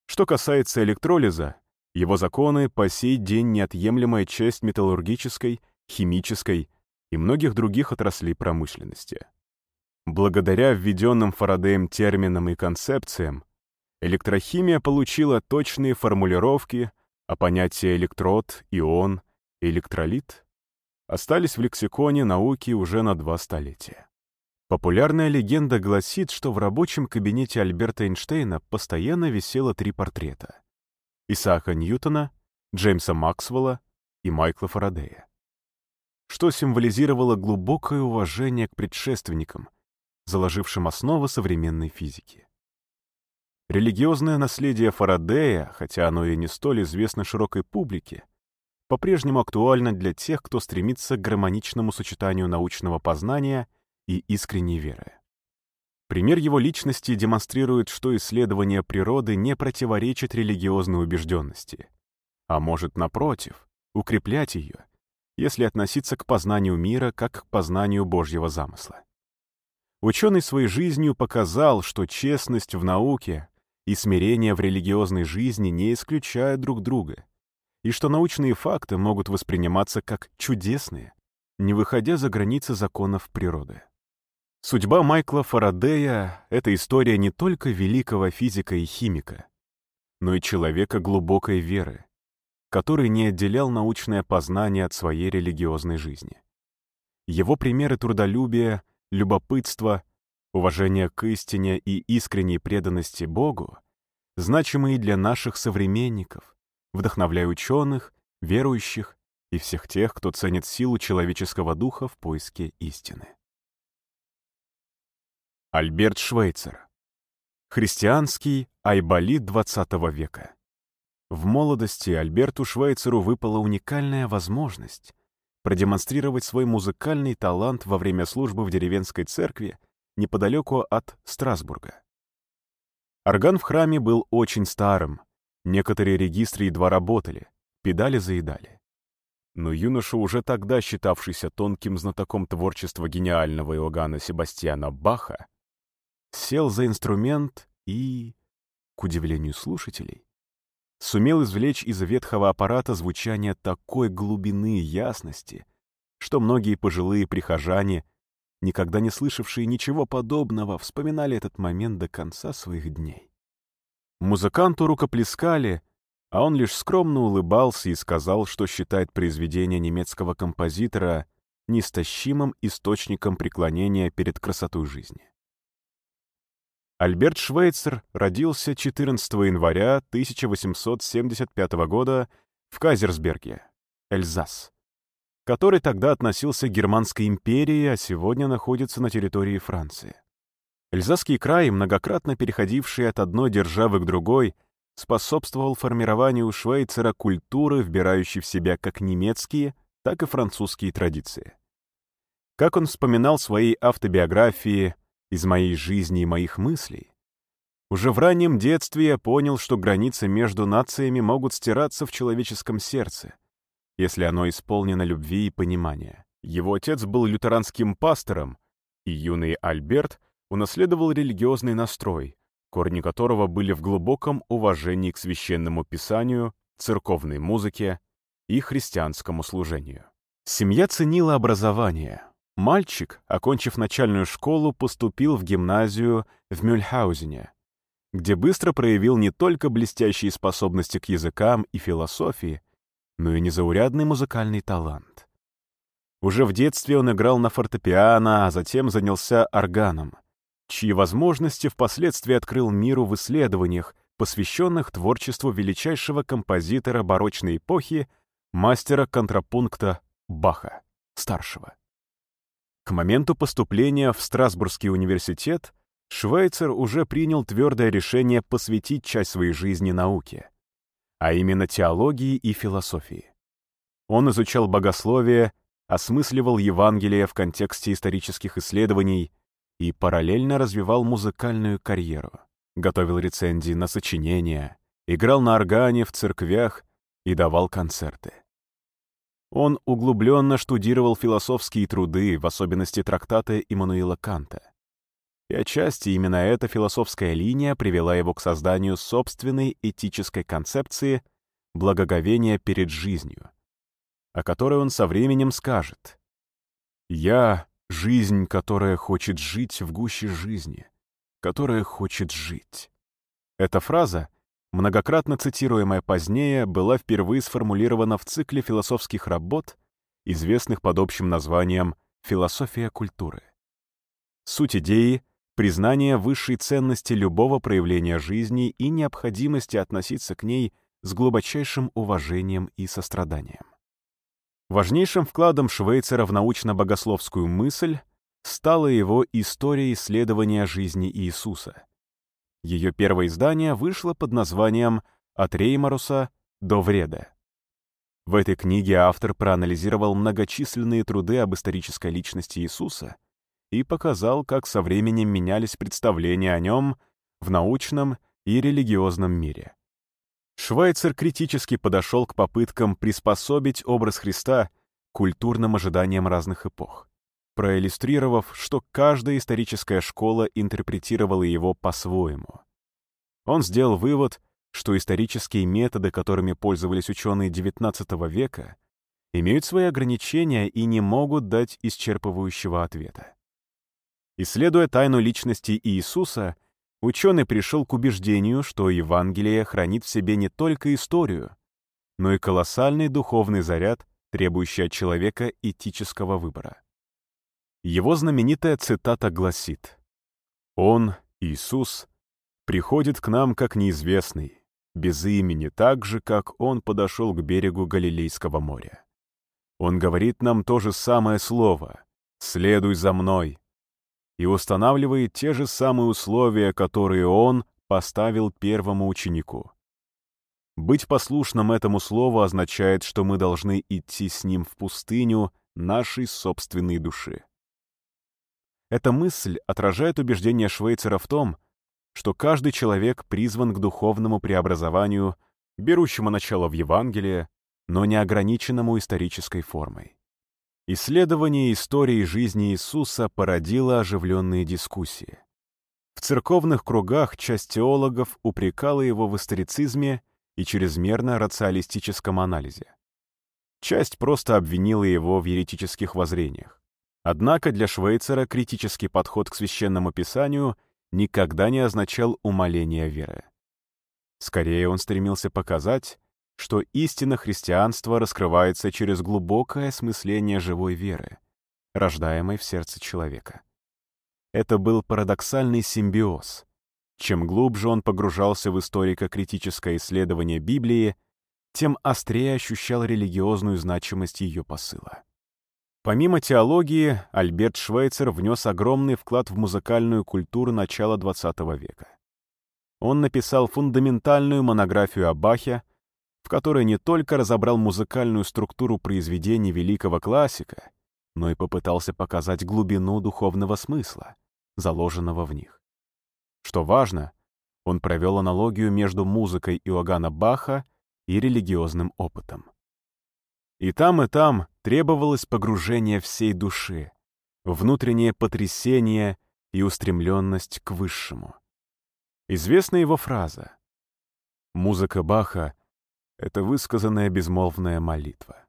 Speaker 1: Что касается электролиза, его законы по сей день неотъемлемая часть металлургической, химической и многих других отраслей промышленности. Благодаря введенным Фарадеем терминам и концепциям, электрохимия получила точные формулировки, а понятия электрод, ион электролит остались в лексиконе науки уже на два столетия. Популярная легенда гласит, что в рабочем кабинете Альберта Эйнштейна постоянно висело три портрета — Исаака Ньютона, Джеймса Максвелла и Майкла Фарадея, что символизировало глубокое уважение к предшественникам, заложившим основы современной физики. Религиозное наследие Фарадея, хотя оно и не столь известно широкой публике, по-прежнему актуально для тех, кто стремится к гармоничному сочетанию научного познания и искренней веры. Пример его личности демонстрирует, что исследование природы не противоречит религиозной убежденности, а может, напротив, укреплять ее, если относиться к познанию мира как к познанию Божьего замысла. Ученый своей жизнью показал, что честность в науке и смирение в религиозной жизни не исключают друг друга, и что научные факты могут восприниматься как чудесные, не выходя за границы законов природы. Судьба Майкла Фарадея — это история не только великого физика и химика, но и человека глубокой веры, который не отделял научное познание от своей религиозной жизни. Его примеры трудолюбия, любопытства, уважения к истине и искренней преданности Богу значимы и для наших современников, вдохновляя ученых, верующих и всех тех, кто ценит силу человеческого духа в поиске истины. Альберт Швейцер. Христианский айболит XX века. В молодости Альберту Швейцеру выпала уникальная возможность продемонстрировать свой музыкальный талант во время службы в деревенской церкви неподалеку от Страсбурга. Орган в храме был очень старым, некоторые регистры едва работали, педали заедали. Но юноша, уже тогда считавшийся тонким знатоком творчества гениального Иоганна Себастьяна Баха, сел за инструмент и, к удивлению слушателей, сумел извлечь из ветхого аппарата звучание такой глубины и ясности, что многие пожилые прихожане, никогда не слышавшие ничего подобного, вспоминали этот момент до конца своих дней. Музыканту рукоплескали, а он лишь скромно улыбался и сказал, что считает произведение немецкого композитора неистощимым источником преклонения перед красотой жизни. Альберт Швейцер родился 14 января 1875 года в Кайзерсберге, Эльзас, который тогда относился к Германской империи, а сегодня находится на территории Франции. Эльзасский край, многократно переходивший от одной державы к другой, способствовал формированию Швейцера культуры, вбирающей в себя как немецкие, так и французские традиции. Как он вспоминал в своей автобиографии из моей жизни и моих мыслей. Уже в раннем детстве я понял, что границы между нациями могут стираться в человеческом сердце, если оно исполнено любви и понимания. Его отец был лютеранским пастором, и юный Альберт унаследовал религиозный настрой, корни которого были в глубоком уважении к священному писанию, церковной музыке и христианскому служению. Семья ценила образование, Мальчик, окончив начальную школу, поступил в гимназию в Мюльхаузене, где быстро проявил не только блестящие способности к языкам и философии, но и незаурядный музыкальный талант. Уже в детстве он играл на фортепиано, а затем занялся органом, чьи возможности впоследствии открыл миру в исследованиях, посвященных творчеству величайшего композитора барочной эпохи, мастера контрапункта Баха, старшего. К моменту поступления в Страсбургский университет Швейцер уже принял твердое решение посвятить часть своей жизни науке, а именно теологии и философии. Он изучал богословие, осмысливал Евангелие в контексте исторических исследований и параллельно развивал музыкальную карьеру, готовил рецензии на сочинения, играл на органе в церквях и давал концерты. Он углубленно штудировал философские труды, в особенности трактаты Иммануила Канта. И отчасти именно эта философская линия привела его к созданию собственной этической концепции благоговения перед жизнью, о которой он со временем скажет «Я — жизнь, которая хочет жить в гуще жизни, которая хочет жить». Эта фраза, многократно цитируемая позднее, была впервые сформулирована в цикле философских работ, известных под общим названием «Философия культуры». Суть идеи — признание высшей ценности любого проявления жизни и необходимости относиться к ней с глубочайшим уважением и состраданием. Важнейшим вкладом Швейцера в научно-богословскую мысль стала его история исследования жизни Иисуса — ее первое издание вышло под названием «От Реймаруса до Вреда». В этой книге автор проанализировал многочисленные труды об исторической личности Иисуса и показал, как со временем менялись представления о нем в научном и религиозном мире. Швайцер критически подошел к попыткам приспособить образ Христа к культурным ожиданиям разных эпох проиллюстрировав, что каждая историческая школа интерпретировала его по-своему. Он сделал вывод, что исторические методы, которыми пользовались ученые XIX века, имеют свои ограничения и не могут дать исчерпывающего ответа. Исследуя тайну личности Иисуса, ученый пришел к убеждению, что Евангелие хранит в себе не только историю, но и колоссальный духовный заряд, требующий от человека этического выбора. Его знаменитая цитата гласит «Он, Иисус, приходит к нам как неизвестный, без имени, так же, как Он подошел к берегу Галилейского моря. Он говорит нам то же самое слово «Следуй за мной» и устанавливает те же самые условия, которые Он поставил первому ученику. Быть послушным этому слову означает, что мы должны идти с Ним в пустыню нашей собственной души. Эта мысль отражает убеждение Швейцера в том, что каждый человек призван к духовному преобразованию, берущему начало в Евангелии, но не ограниченному исторической формой. Исследование истории жизни Иисуса породило оживленные дискуссии. В церковных кругах часть теологов упрекала его в историцизме и чрезмерно рационалистическом анализе. Часть просто обвинила его в еретических воззрениях. Однако для Швейцера критический подход к священному писанию никогда не означал умаление веры. Скорее он стремился показать, что истина христианства раскрывается через глубокое осмысление живой веры, рождаемой в сердце человека. Это был парадоксальный симбиоз. Чем глубже он погружался в историко-критическое исследование Библии, тем острее ощущал религиозную значимость ее посыла. Помимо теологии, Альберт Швейцер внес огромный вклад в музыкальную культуру начала XX века. Он написал фундаментальную монографию о Бахе, в которой не только разобрал музыкальную структуру произведений великого классика, но и попытался показать глубину духовного смысла, заложенного в них. Что важно, он провел аналогию между музыкой Иоганна Баха и религиозным опытом. И там, и там требовалось погружение всей души, внутреннее потрясение и устремленность к высшему. Известна его фраза «Музыка Баха — это высказанная безмолвная молитва».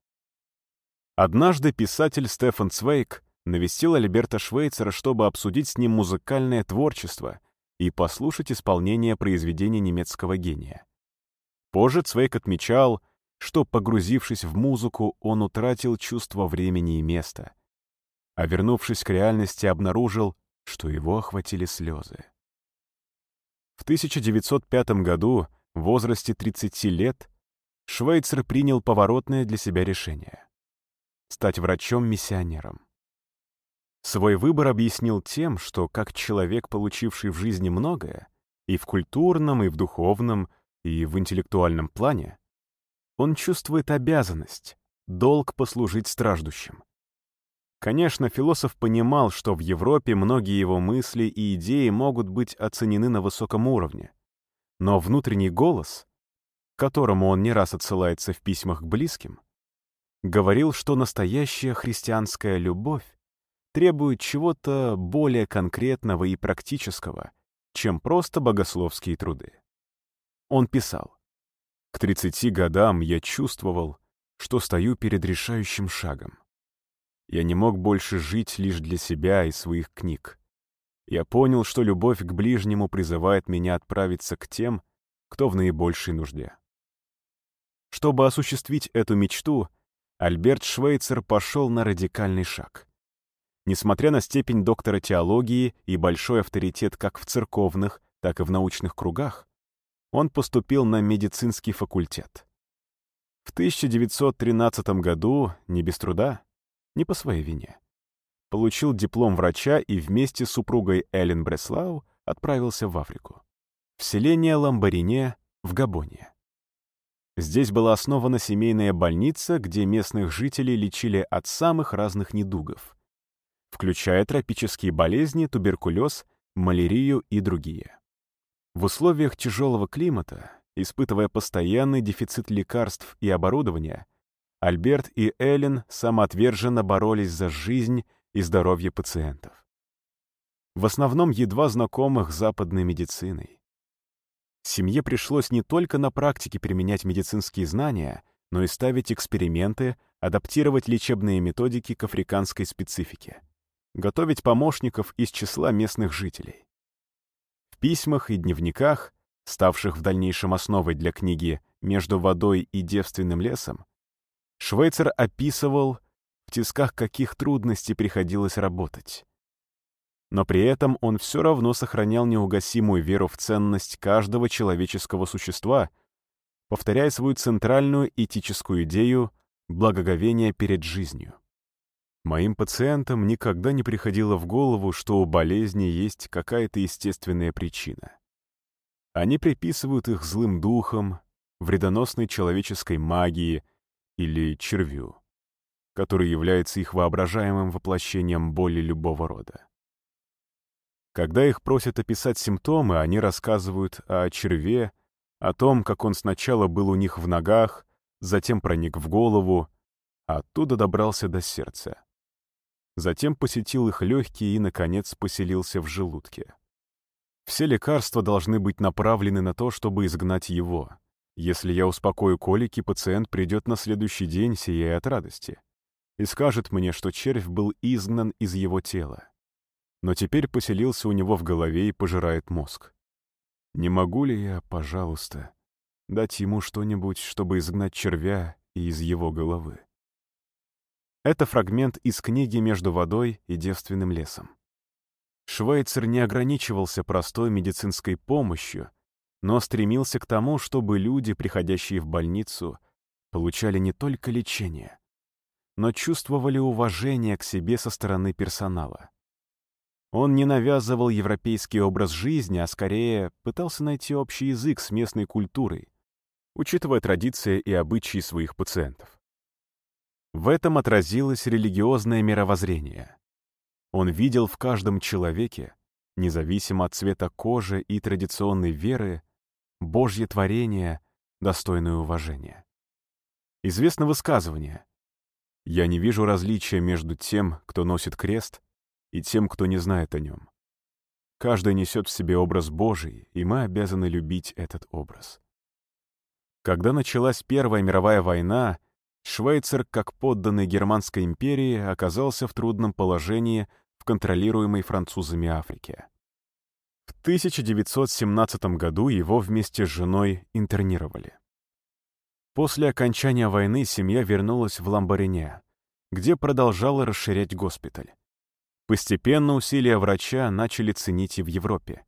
Speaker 1: Однажды писатель Стефан Цвейк навестил Альберта Швейцера, чтобы обсудить с ним музыкальное творчество и послушать исполнение произведений немецкого гения. Позже Цвейк отмечал — что, погрузившись в музыку, он утратил чувство времени и места, а вернувшись к реальности, обнаружил, что его охватили слезы. В 1905 году, в возрасте 30 лет, Швейцер принял поворотное для себя решение — стать врачом-миссионером. Свой выбор объяснил тем, что как человек, получивший в жизни многое, и в культурном, и в духовном, и в интеллектуальном плане, он чувствует обязанность, долг послужить страждущим. Конечно, философ понимал, что в Европе многие его мысли и идеи могут быть оценены на высоком уровне. Но внутренний голос, к которому он не раз отсылается в письмах к близким, говорил, что настоящая христианская любовь требует чего-то более конкретного и практического, чем просто богословские труды. Он писал, «К 30 годам я чувствовал, что стою перед решающим шагом. Я не мог больше жить лишь для себя и своих книг. Я понял, что любовь к ближнему призывает меня отправиться к тем, кто в наибольшей нужде. Чтобы осуществить эту мечту, Альберт Швейцер пошел на радикальный шаг. Несмотря на степень доктора теологии и большой авторитет как в церковных, так и в научных кругах, он поступил на медицинский факультет. В 1913 году, не без труда, не по своей вине, получил диплом врача и вместе с супругой Эллен Бреслау отправился в Африку, в селение Ламбарине в Габоне. Здесь была основана семейная больница, где местных жителей лечили от самых разных недугов, включая тропические болезни, туберкулез, малярию и другие. В условиях тяжелого климата, испытывая постоянный дефицит лекарств и оборудования, Альберт и Эллен самоотверженно боролись за жизнь и здоровье пациентов. В основном едва знакомых западной медициной. Семье пришлось не только на практике применять медицинские знания, но и ставить эксперименты, адаптировать лечебные методики к африканской специфике, готовить помощников из числа местных жителей. В письмах и дневниках, ставших в дальнейшем основой для книги «Между водой и девственным лесом», Швейцер описывал, в тисках каких трудностей приходилось работать. Но при этом он все равно сохранял неугасимую веру в ценность каждого человеческого существа, повторяя свою центральную этическую идею благоговения перед жизнью. Моим пациентам никогда не приходило в голову, что у болезни есть какая-то естественная причина. Они приписывают их злым духам, вредоносной человеческой магии или червю, который является их воображаемым воплощением боли любого рода. Когда их просят описать симптомы, они рассказывают о черве, о том, как он сначала был у них в ногах, затем проник в голову, а оттуда добрался до сердца. Затем посетил их легкие и, наконец, поселился в желудке. Все лекарства должны быть направлены на то, чтобы изгнать его. Если я успокою колики, пациент придет на следующий день, сияя от радости, и скажет мне, что червь был изгнан из его тела но теперь поселился у него в голове и пожирает мозг. Не могу ли я, пожалуйста, дать ему что-нибудь, чтобы изгнать червя из его головы? Это фрагмент из книги «Между водой и девственным лесом». Швейцер не ограничивался простой медицинской помощью, но стремился к тому, чтобы люди, приходящие в больницу, получали не только лечение, но чувствовали уважение к себе со стороны персонала. Он не навязывал европейский образ жизни, а скорее пытался найти общий язык с местной культурой, учитывая традиции и обычаи своих пациентов. В этом отразилось религиозное мировоззрение. Он видел в каждом человеке, независимо от цвета кожи и традиционной веры, Божье творение, достойное уважения. Известно высказывание «Я не вижу различия между тем, кто носит крест, и тем, кто не знает о нем. Каждый несет в себе образ Божий, и мы обязаны любить этот образ. Когда началась Первая мировая война, Швейцар, как подданный Германской империи, оказался в трудном положении в контролируемой французами Африке. В 1917 году его вместе с женой интернировали. После окончания войны семья вернулась в Ламбарине, где продолжала расширять госпиталь. Постепенно усилия врача начали ценить и в Европе.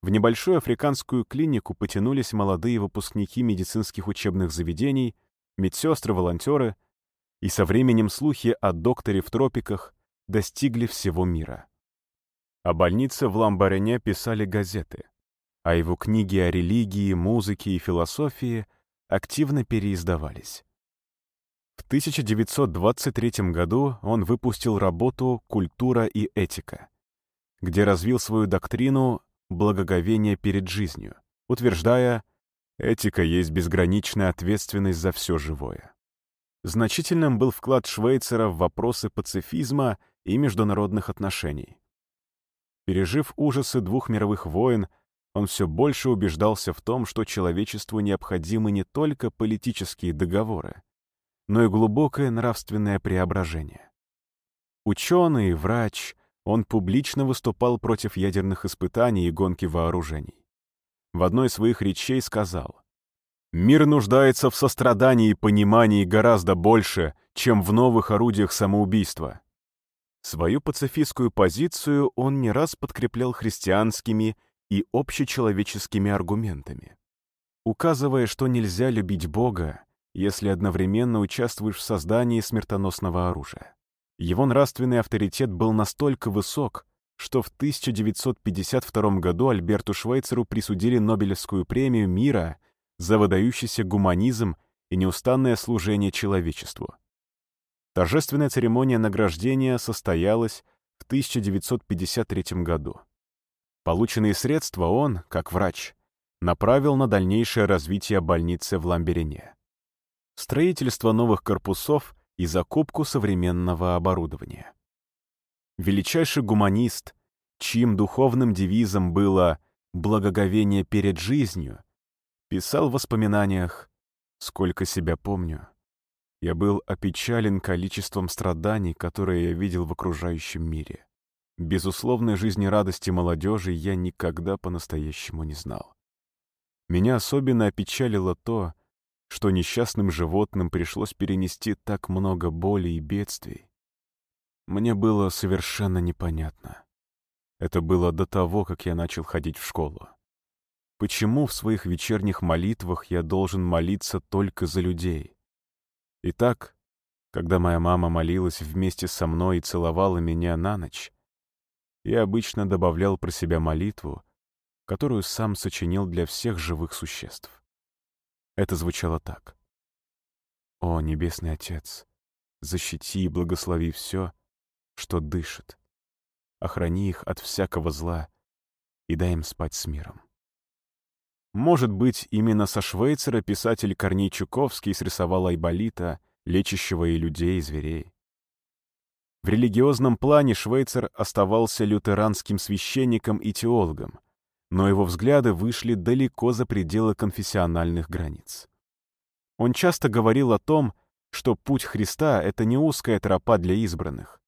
Speaker 1: В небольшую африканскую клинику потянулись молодые выпускники медицинских учебных заведений, медсестры, волонтеры, и со временем слухи о докторе в тропиках достигли всего мира. О больнице в Ламбарене писали газеты, а его книги о религии, музыке и философии активно переиздавались. В 1923 году он выпустил работу «Культура и этика», где развил свою доктрину благоговения перед жизнью, утверждая «этика есть безграничная ответственность за все живое». Значительным был вклад Швейцера в вопросы пацифизма и международных отношений. Пережив ужасы двух мировых войн, он все больше убеждался в том, что человечеству необходимы не только политические договоры, но и глубокое нравственное преображение. Ученый, врач, он публично выступал против ядерных испытаний и гонки вооружений. В одной из своих речей сказал, «Мир нуждается в сострадании и понимании гораздо больше, чем в новых орудиях самоубийства». Свою пацифистскую позицию он не раз подкреплял христианскими и общечеловеческими аргументами, указывая, что нельзя любить Бога, если одновременно участвуешь в создании смертоносного оружия. Его нравственный авторитет был настолько высок, что в 1952 году Альберту Швейцеру присудили Нобелевскую премию мира за выдающийся гуманизм и неустанное служение человечеству. Торжественная церемония награждения состоялась в 1953 году. Полученные средства он, как врач, направил на дальнейшее развитие больницы в Ламберине строительство новых корпусов и закупку современного оборудования. Величайший гуманист, чьим духовным девизом было «благоговение перед жизнью», писал в воспоминаниях «Сколько себя помню, я был опечален количеством страданий, которые я видел в окружающем мире. Безусловной жизнерадости молодежи я никогда по-настоящему не знал. Меня особенно опечалило то, что несчастным животным пришлось перенести так много боли и бедствий, мне было совершенно непонятно. Это было до того, как я начал ходить в школу. Почему в своих вечерних молитвах я должен молиться только за людей? Итак, когда моя мама молилась вместе со мной и целовала меня на ночь, я обычно добавлял про себя молитву, которую сам сочинил для всех живых существ. Это звучало так. «О, Небесный Отец, защити и благослови все, что дышит. Охрани их от всякого зла и дай им спать с миром». Может быть, именно со Швейцера писатель Корней Чуковский срисовал Айболита, лечащего и людей, и зверей. В религиозном плане Швейцер оставался лютеранским священником и теологом, но его взгляды вышли далеко за пределы конфессиональных границ. Он часто говорил о том, что путь Христа — это не узкая тропа для избранных,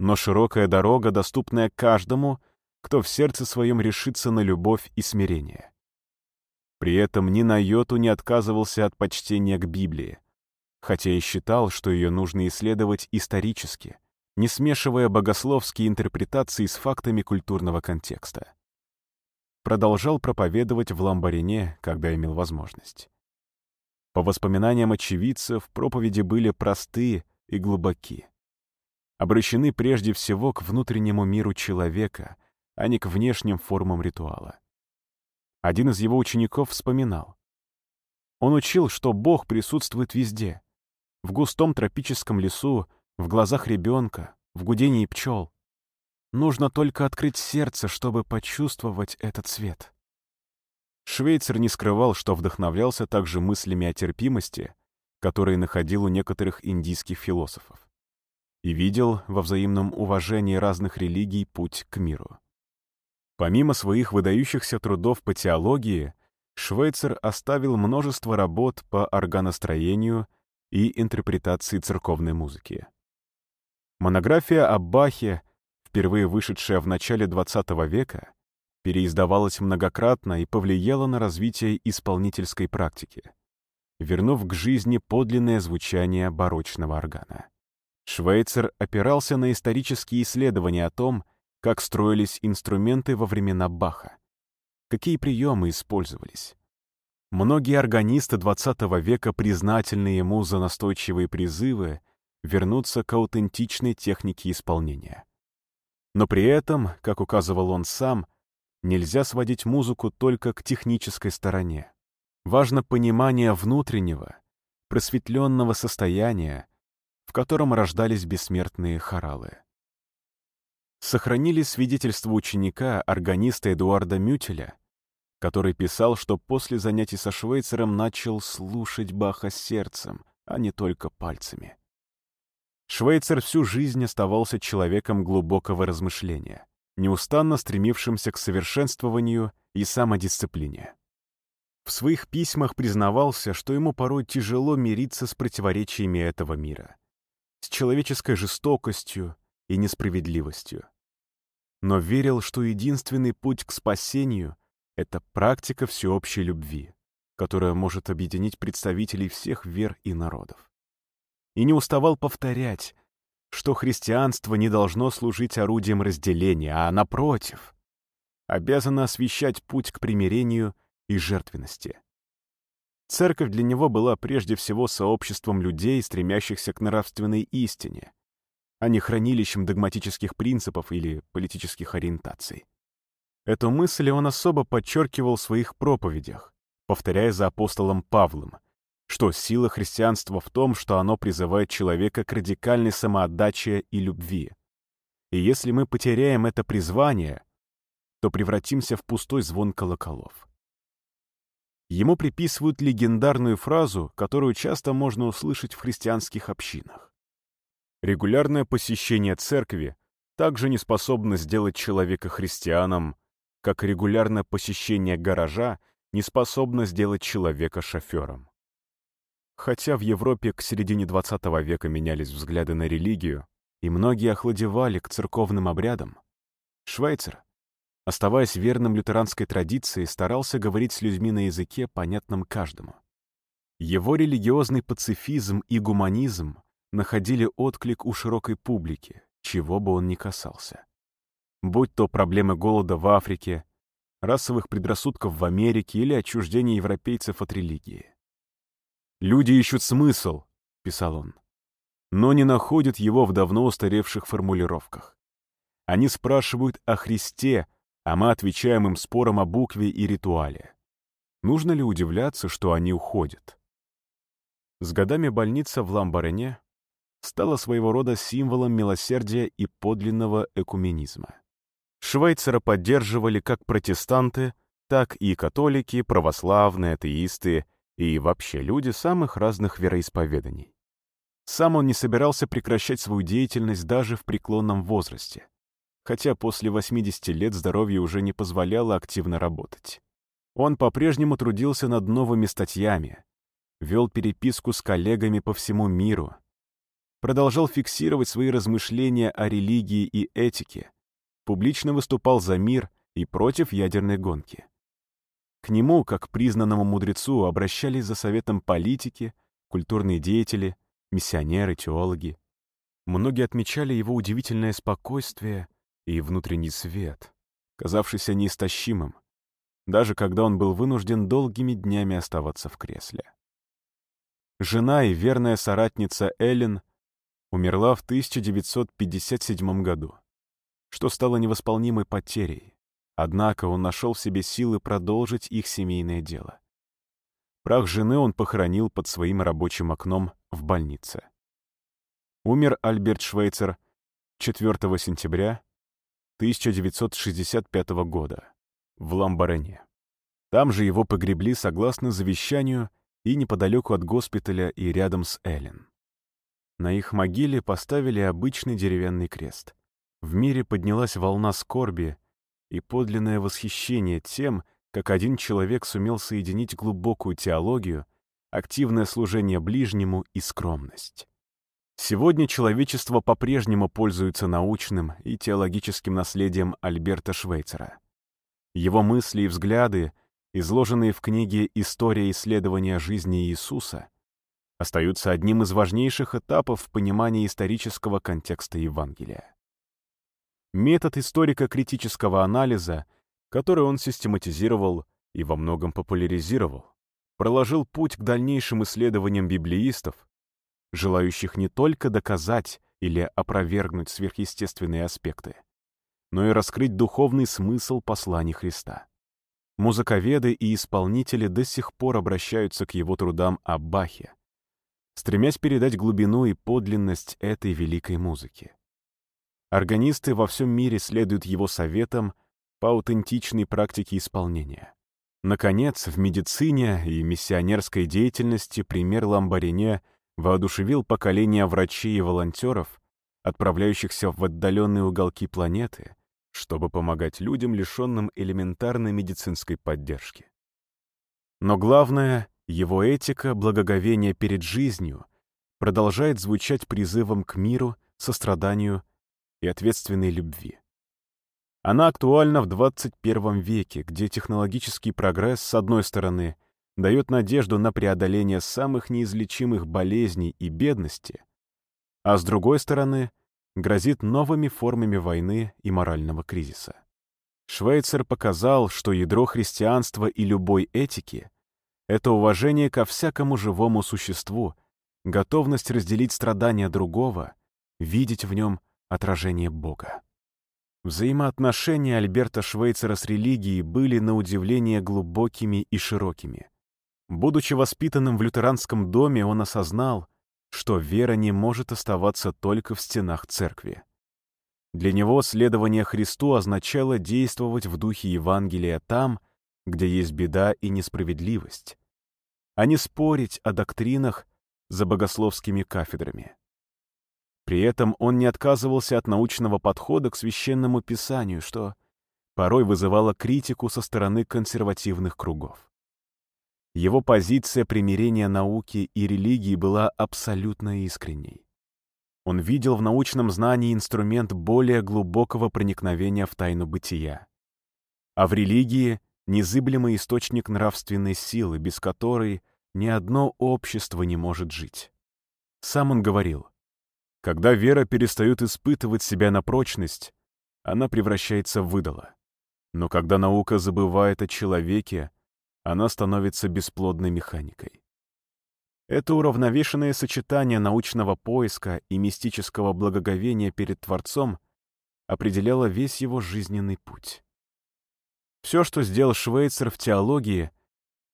Speaker 1: но широкая дорога, доступная каждому, кто в сердце своем решится на любовь и смирение. При этом ни на йоту не отказывался от почтения к Библии, хотя и считал, что ее нужно исследовать исторически, не смешивая богословские интерпретации с фактами культурного контекста продолжал проповедовать в Ламбарине, когда имел возможность. По воспоминаниям очевидцев, проповеди были простые и глубоки. Обращены прежде всего к внутреннему миру человека, а не к внешним формам ритуала. Один из его учеников вспоминал. Он учил, что Бог присутствует везде. В густом тропическом лесу, в глазах ребенка, в гудении пчел. Нужно только открыть сердце, чтобы почувствовать этот свет. Швейцер не скрывал, что вдохновлялся также мыслями о терпимости, которые находил у некоторых индийских философов, и видел во взаимном уважении разных религий путь к миру. Помимо своих выдающихся трудов по теологии, Швейцер оставил множество работ по органостроению и интерпретации церковной музыки. Монография о Бахе впервые вышедшая в начале XX века, переиздавалась многократно и повлияла на развитие исполнительской практики, вернув к жизни подлинное звучание барочного органа. Швейцер опирался на исторические исследования о том, как строились инструменты во времена Баха, какие приемы использовались. Многие органисты XX века, признательны ему за настойчивые призывы, вернуться к аутентичной технике исполнения. Но при этом, как указывал он сам, нельзя сводить музыку только к технической стороне. Важно понимание внутреннего, просветленного состояния, в котором рождались бессмертные хоралы. Сохранили свидетельство ученика, органиста Эдуарда Мютеля, который писал, что после занятий со Швейцером начал слушать Баха сердцем, а не только пальцами. Швейцер всю жизнь оставался человеком глубокого размышления, неустанно стремившимся к совершенствованию и самодисциплине. В своих письмах признавался, что ему порой тяжело мириться с противоречиями этого мира, с человеческой жестокостью и несправедливостью. Но верил, что единственный путь к спасению — это практика всеобщей любви, которая может объединить представителей всех вер и народов и не уставал повторять, что христианство не должно служить орудием разделения, а, напротив, обязано освещать путь к примирению и жертвенности. Церковь для него была прежде всего сообществом людей, стремящихся к нравственной истине, а не хранилищем догматических принципов или политических ориентаций. Эту мысль он особо подчеркивал в своих проповедях, повторяя за апостолом Павлом — что сила христианства в том, что оно призывает человека к радикальной самоотдаче и любви. И если мы потеряем это призвание, то превратимся в пустой звон колоколов. Ему приписывают легендарную фразу, которую часто можно услышать в христианских общинах. Регулярное посещение церкви также не способно сделать человека христианом, как регулярное посещение гаража не способно сделать человека шофером. Хотя в Европе к середине XX века менялись взгляды на религию, и многие охладевали к церковным обрядам, Швейцер, оставаясь верным лютеранской традиции, старался говорить с людьми на языке, понятном каждому. Его религиозный пацифизм и гуманизм находили отклик у широкой публики, чего бы он ни касался. Будь то проблемы голода в Африке, расовых предрассудков в Америке или отчуждение европейцев от религии. «Люди ищут смысл», — писал он, но не находят его в давно устаревших формулировках. Они спрашивают о Христе, а мы отвечаем им спором о букве и ритуале. Нужно ли удивляться, что они уходят? С годами больница в Ламбарене стала своего рода символом милосердия и подлинного экуменизма. Швейцара поддерживали как протестанты, так и католики, православные, атеисты и вообще люди самых разных вероисповеданий. Сам он не собирался прекращать свою деятельность даже в преклонном возрасте, хотя после 80 лет здоровье уже не позволяло активно работать. Он по-прежнему трудился над новыми статьями, вел переписку с коллегами по всему миру, продолжал фиксировать свои размышления о религии и этике, публично выступал за мир и против ядерной гонки. К нему, как признанному мудрецу, обращались за советом политики, культурные деятели, миссионеры, теологи. Многие отмечали его удивительное спокойствие и внутренний свет, казавшийся неистощимым, даже когда он был вынужден долгими днями оставаться в кресле. Жена и верная соратница Эллен умерла в 1957 году, что стало невосполнимой потерей. Однако он нашел в себе силы продолжить их семейное дело. Прах жены он похоронил под своим рабочим окном в больнице. Умер Альберт Швейцер 4 сентября 1965 года в Ламбарене. Там же его погребли согласно завещанию и неподалеку от госпиталя и рядом с Эллен. На их могиле поставили обычный деревянный крест. В мире поднялась волна скорби, и подлинное восхищение тем, как один человек сумел соединить глубокую теологию, активное служение ближнему и скромность. Сегодня человечество по-прежнему пользуется научным и теологическим наследием Альберта Швейцера. Его мысли и взгляды, изложенные в книге «История исследования жизни Иисуса», остаются одним из важнейших этапов в понимании исторического контекста Евангелия. Метод историко-критического анализа, который он систематизировал и во многом популяризировал, проложил путь к дальнейшим исследованиям библеистов, желающих не только доказать или опровергнуть сверхъестественные аспекты, но и раскрыть духовный смысл посланий Христа. Музыковеды и исполнители до сих пор обращаются к его трудам о Бахе, стремясь передать глубину и подлинность этой великой музыки. Органисты во всем мире следуют его советам по аутентичной практике исполнения. Наконец, в медицине и миссионерской деятельности пример Ламбарине воодушевил поколение врачей и волонтеров, отправляющихся в отдаленные уголки планеты, чтобы помогать людям, лишенным элементарной медицинской поддержки. Но главное, его этика благоговения перед жизнью продолжает звучать призывом к миру, состраданию и ответственной любви. Она актуальна в 21 веке, где технологический прогресс, с одной стороны, дает надежду на преодоление самых неизлечимых болезней и бедности, а с другой стороны, грозит новыми формами войны и морального кризиса. Швейцер показал, что ядро христианства и любой этики — это уважение ко всякому живому существу, готовность разделить страдания другого, видеть в нем отражение Бога. Взаимоотношения Альберта Швейцера с религией были на удивление глубокими и широкими. Будучи воспитанным в лютеранском доме, он осознал, что вера не может оставаться только в стенах церкви. Для него следование Христу означало действовать в духе Евангелия там, где есть беда и несправедливость, а не спорить о доктринах за богословскими кафедрами. При этом он не отказывался от научного подхода к священному писанию, что порой вызывало критику со стороны консервативных кругов. Его позиция примирения науки и религии была абсолютно искренней. Он видел в научном знании инструмент более глубокого проникновения в тайну бытия, а в религии — незыблемый источник нравственной силы, без которой ни одно общество не может жить. Сам он говорил, когда вера перестает испытывать себя на прочность, она превращается в выдало. Но когда наука забывает о человеке, она становится бесплодной механикой. Это уравновешенное сочетание научного поиска и мистического благоговения перед Творцом определяло весь его жизненный путь. Все, что сделал Швейцер в теологии,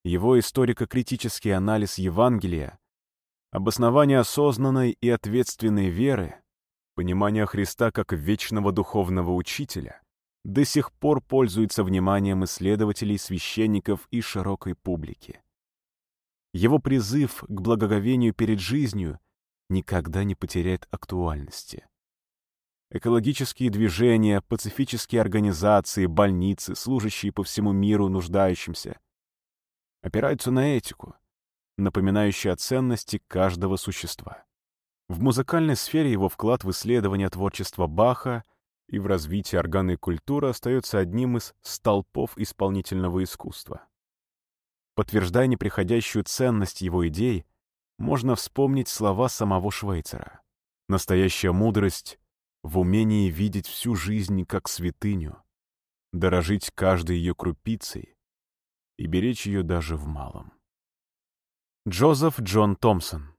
Speaker 1: его историко-критический анализ Евангелия, Обоснование осознанной и ответственной веры, понимание Христа как вечного духовного учителя, до сих пор пользуется вниманием исследователей, священников и широкой публики. Его призыв к благоговению перед жизнью никогда не потеряет актуальности. Экологические движения, пацифические организации, больницы, служащие по всему миру нуждающимся, опираются на этику — напоминающий о ценности каждого существа. В музыкальной сфере его вклад в исследование творчества Баха и в развитие органной культуры остается одним из столпов исполнительного искусства. Подтверждая неприходящую ценность его идей, можно вспомнить слова самого Швейцера. Настоящая мудрость в умении видеть всю жизнь как святыню, дорожить каждой ее крупицей и беречь ее даже в малом. Джозеф Джон Томпсон.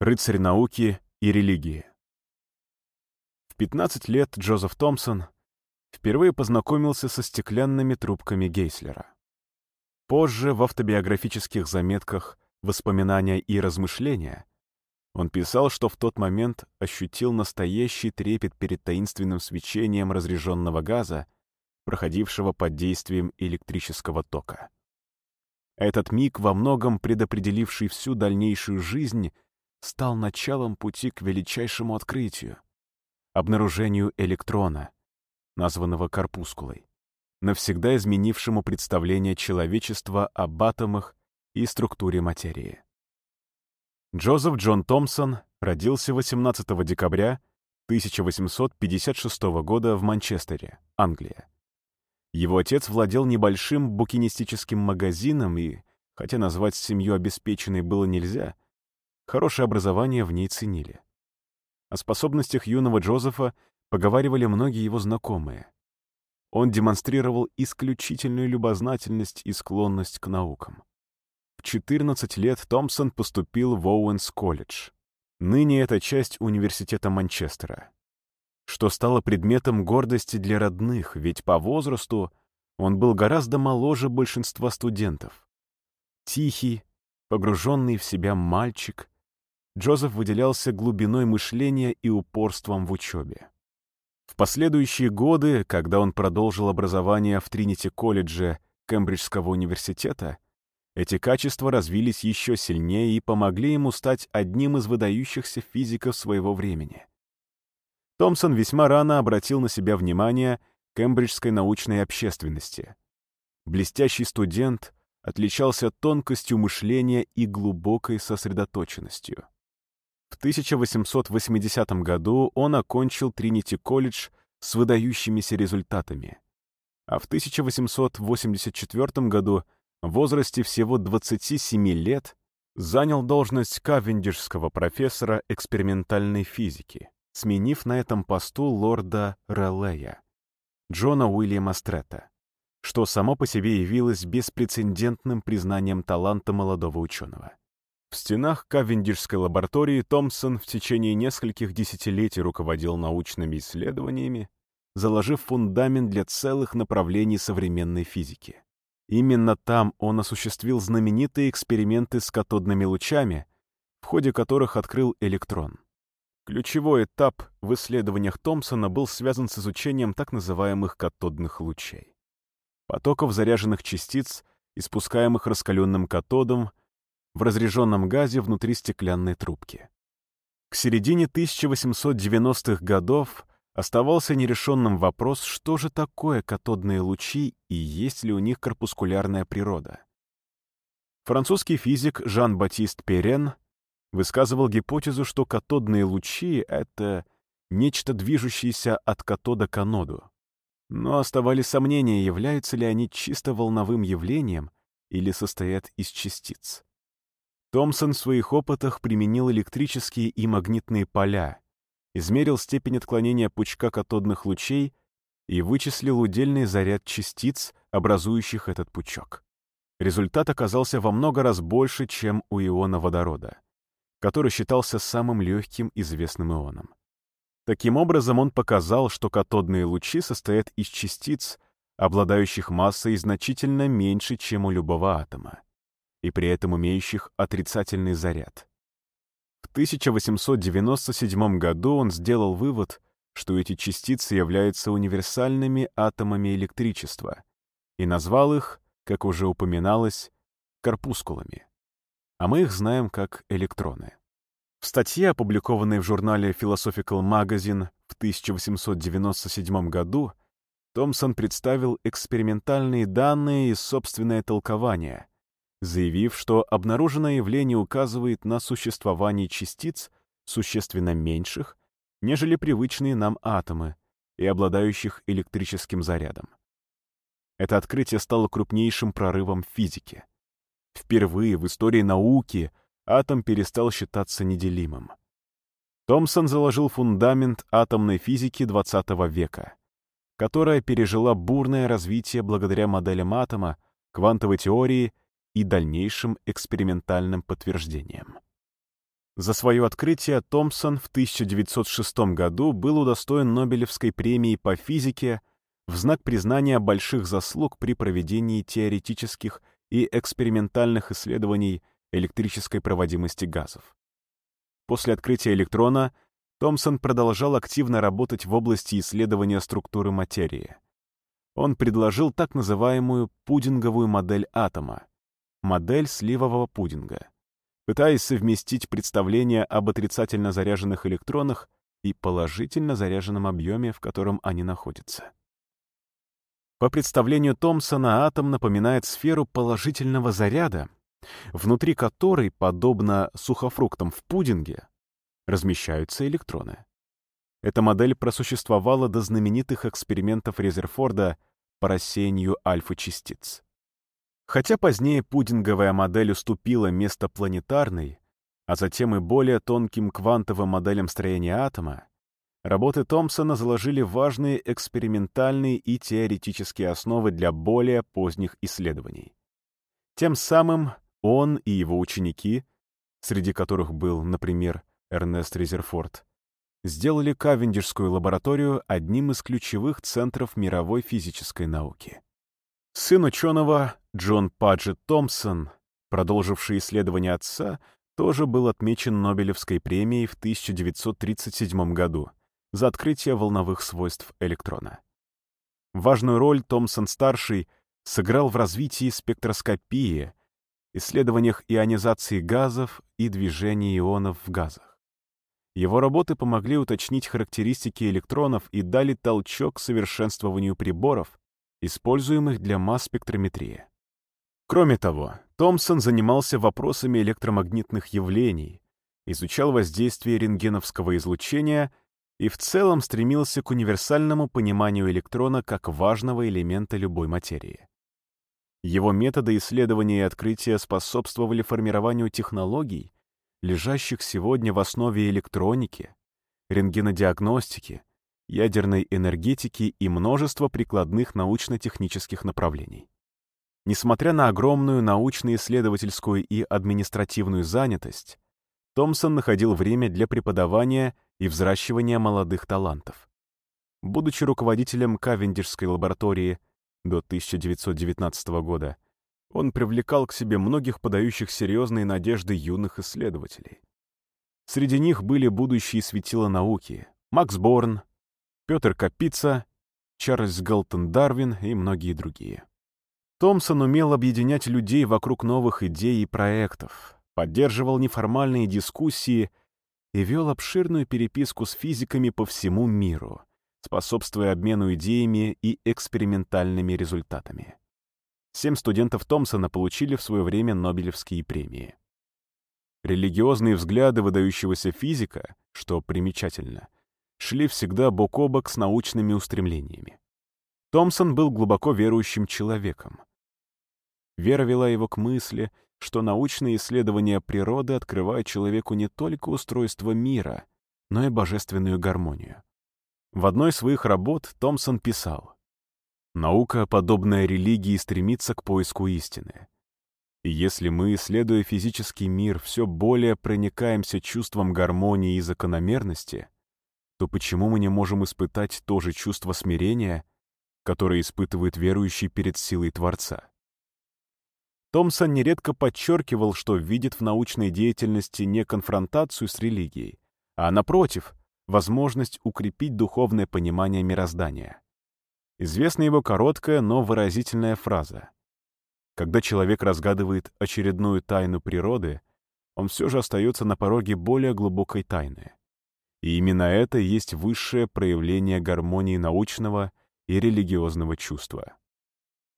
Speaker 1: Рыцарь науки и религии. В 15 лет Джозеф Томпсон впервые познакомился со стеклянными трубками Гейслера. Позже в автобиографических заметках «Воспоминания и размышления» он писал, что в тот момент ощутил настоящий трепет перед таинственным свечением разряженного газа, проходившего под действием электрического тока. Этот миг, во многом предопределивший всю дальнейшую жизнь, стал началом пути к величайшему открытию — обнаружению электрона, названного корпускулой, навсегда изменившему представление человечества об атомах и структуре материи. Джозеф Джон Томпсон родился 18 декабря 1856 года в Манчестере, Англия. Его отец владел небольшим букинистическим магазином и, хотя назвать семью обеспеченной было нельзя, хорошее образование в ней ценили. О способностях юного Джозефа поговаривали многие его знакомые. Он демонстрировал исключительную любознательность и склонность к наукам. В 14 лет Томпсон поступил в Оуэнс-колледж. Ныне это часть университета Манчестера что стало предметом гордости для родных, ведь по возрасту он был гораздо моложе большинства студентов. Тихий, погруженный в себя мальчик, Джозеф выделялся глубиной мышления и упорством в учебе. В последующие годы, когда он продолжил образование в Тринити-колледже Кембриджского университета, Эти качества развились еще сильнее и помогли ему стать одним из выдающихся физиков своего времени. Томпсон весьма рано обратил на себя внимание кембриджской научной общественности. Блестящий студент отличался тонкостью мышления и глубокой сосредоточенностью. В 1880 году он окончил Тринити-колледж с выдающимися результатами, а в 1884 году в возрасте всего 27 лет занял должность кавендишского профессора экспериментальной физики, сменив на этом посту лорда Релея, Джона Уильяма Стретта, что само по себе явилось беспрецедентным признанием таланта молодого ученого. В стенах Кавендишской лаборатории Томпсон в течение нескольких десятилетий руководил научными исследованиями, заложив фундамент для целых направлений современной физики. Именно там он осуществил знаменитые эксперименты с катодными лучами, в ходе которых открыл электрон. Ключевой этап в исследованиях Томпсона был связан с изучением так называемых катодных лучей. Потоков заряженных частиц, испускаемых раскаленным катодом в разряженном газе внутри стеклянной трубки. К середине 1890-х годов Оставался нерешенным вопрос, что же такое катодные лучи и есть ли у них корпускулярная природа. Французский физик Жан-Батист Перен высказывал гипотезу, что катодные лучи — это нечто движущееся от катода к аноду. Но оставались сомнения, являются ли они чисто волновым явлением или состоят из частиц. Томпсон в своих опытах применил электрические и магнитные поля, измерил степень отклонения пучка катодных лучей и вычислил удельный заряд частиц, образующих этот пучок. Результат оказался во много раз больше, чем у иона водорода, который считался самым легким известным ионом. Таким образом, он показал, что катодные лучи состоят из частиц, обладающих массой значительно меньше, чем у любого атома, и при этом имеющих отрицательный заряд. В 1897 году он сделал вывод, что эти частицы являются универсальными атомами электричества, и назвал их, как уже упоминалось, корпускулами. А мы их знаем как электроны. В статье, опубликованной в журнале Philosophical Magazine в 1897 году, Томпсон представил экспериментальные данные и собственное толкование, заявив, что обнаруженное явление указывает на существование частиц, существенно меньших, нежели привычные нам атомы и обладающих электрическим зарядом. Это открытие стало крупнейшим прорывом в физике. Впервые в истории науки атом перестал считаться неделимым. Томпсон заложил фундамент атомной физики XX века, которая пережила бурное развитие благодаря моделям атома, квантовой теории и дальнейшим экспериментальным подтверждением. За свое открытие Томпсон в 1906 году был удостоен Нобелевской премии по физике в знак признания больших заслуг при проведении теоретических и экспериментальных исследований электрической проводимости газов. После открытия электрона Томпсон продолжал активно работать в области исследования структуры материи. Он предложил так называемую пудинговую модель атома, модель сливового пудинга, пытаясь совместить представление об отрицательно заряженных электронах и положительно заряженном объеме, в котором они находятся. По представлению Томпсона атом напоминает сферу положительного заряда, внутри которой, подобно сухофруктам в пудинге, размещаются электроны. Эта модель просуществовала до знаменитых экспериментов Резерфорда по рассеянию альфа-частиц. Хотя позднее пудинговая модель уступила место планетарной, а затем и более тонким квантовым моделям строения атома, работы Томпсона заложили важные экспериментальные и теоретические основы для более поздних исследований. Тем самым он и его ученики, среди которых был, например, Эрнест Резерфорд, сделали Кавендишскую лабораторию одним из ключевых центров мировой физической науки. Сын ученого Джон Паджет Томпсон, продолживший исследования отца, тоже был отмечен Нобелевской премией в 1937 году за открытие волновых свойств электрона. Важную роль Томпсон-старший сыграл в развитии спектроскопии исследованиях ионизации газов и движения ионов в газах. Его работы помогли уточнить характеристики электронов и дали толчок к совершенствованию приборов, используемых для масс-спектрометрии. Кроме того, Томпсон занимался вопросами электромагнитных явлений, изучал воздействие рентгеновского излучения и в целом стремился к универсальному пониманию электрона как важного элемента любой материи. Его методы исследования и открытия способствовали формированию технологий, лежащих сегодня в основе электроники, рентгенодиагностики, ядерной энергетики и множества прикладных научно-технических направлений. Несмотря на огромную научно-исследовательскую и административную занятость, Томпсон находил время для преподавания и взращивания молодых талантов. Будучи руководителем Кавендишской лаборатории до 1919 года, он привлекал к себе многих подающих серьезные надежды юных исследователей. Среди них были будущие светила науки Макс Борн, Петр Капица, Чарльз Галтон Дарвин и многие другие. Томпсон умел объединять людей вокруг новых идей и проектов, поддерживал неформальные дискуссии и вел обширную переписку с физиками по всему миру, способствуя обмену идеями и экспериментальными результатами. Семь студентов Томпсона получили в свое время Нобелевские премии. Религиозные взгляды выдающегося физика, что примечательно, шли всегда бок о бок с научными устремлениями. Томпсон был глубоко верующим человеком. Вера вела его к мысли, что научные исследования природы открывают человеку не только устройство мира, но и божественную гармонию. В одной из своих работ Томпсон писал «Наука, подобная религии, стремится к поиску истины. И если мы, исследуя физический мир, все более проникаемся чувством гармонии и закономерности, то почему мы не можем испытать то же чувство смирения, которое испытывает верующий перед силой Творца? Томсон нередко подчеркивал, что видит в научной деятельности не конфронтацию с религией, а, напротив, возможность укрепить духовное понимание мироздания. Известна его короткая, но выразительная фраза. Когда человек разгадывает очередную тайну природы, он все же остается на пороге более глубокой тайны. И именно это есть высшее проявление гармонии научного и религиозного чувства.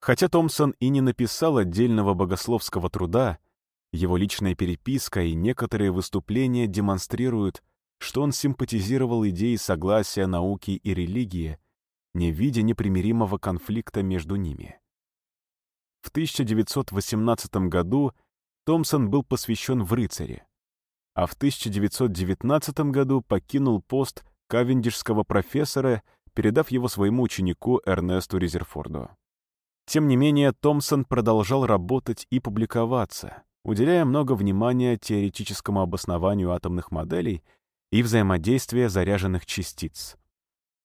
Speaker 1: Хотя Томпсон и не написал отдельного богословского труда, его личная переписка и некоторые выступления демонстрируют, что он симпатизировал идеи согласия науки и религии, не видя непримиримого конфликта между ними. В 1918 году Томпсон был посвящен в рыцаре, а в 1919 году покинул пост кавендишского профессора, передав его своему ученику Эрнесту Резерфорду. Тем не менее, Томпсон продолжал работать и публиковаться, уделяя много внимания теоретическому обоснованию атомных моделей и взаимодействия заряженных частиц.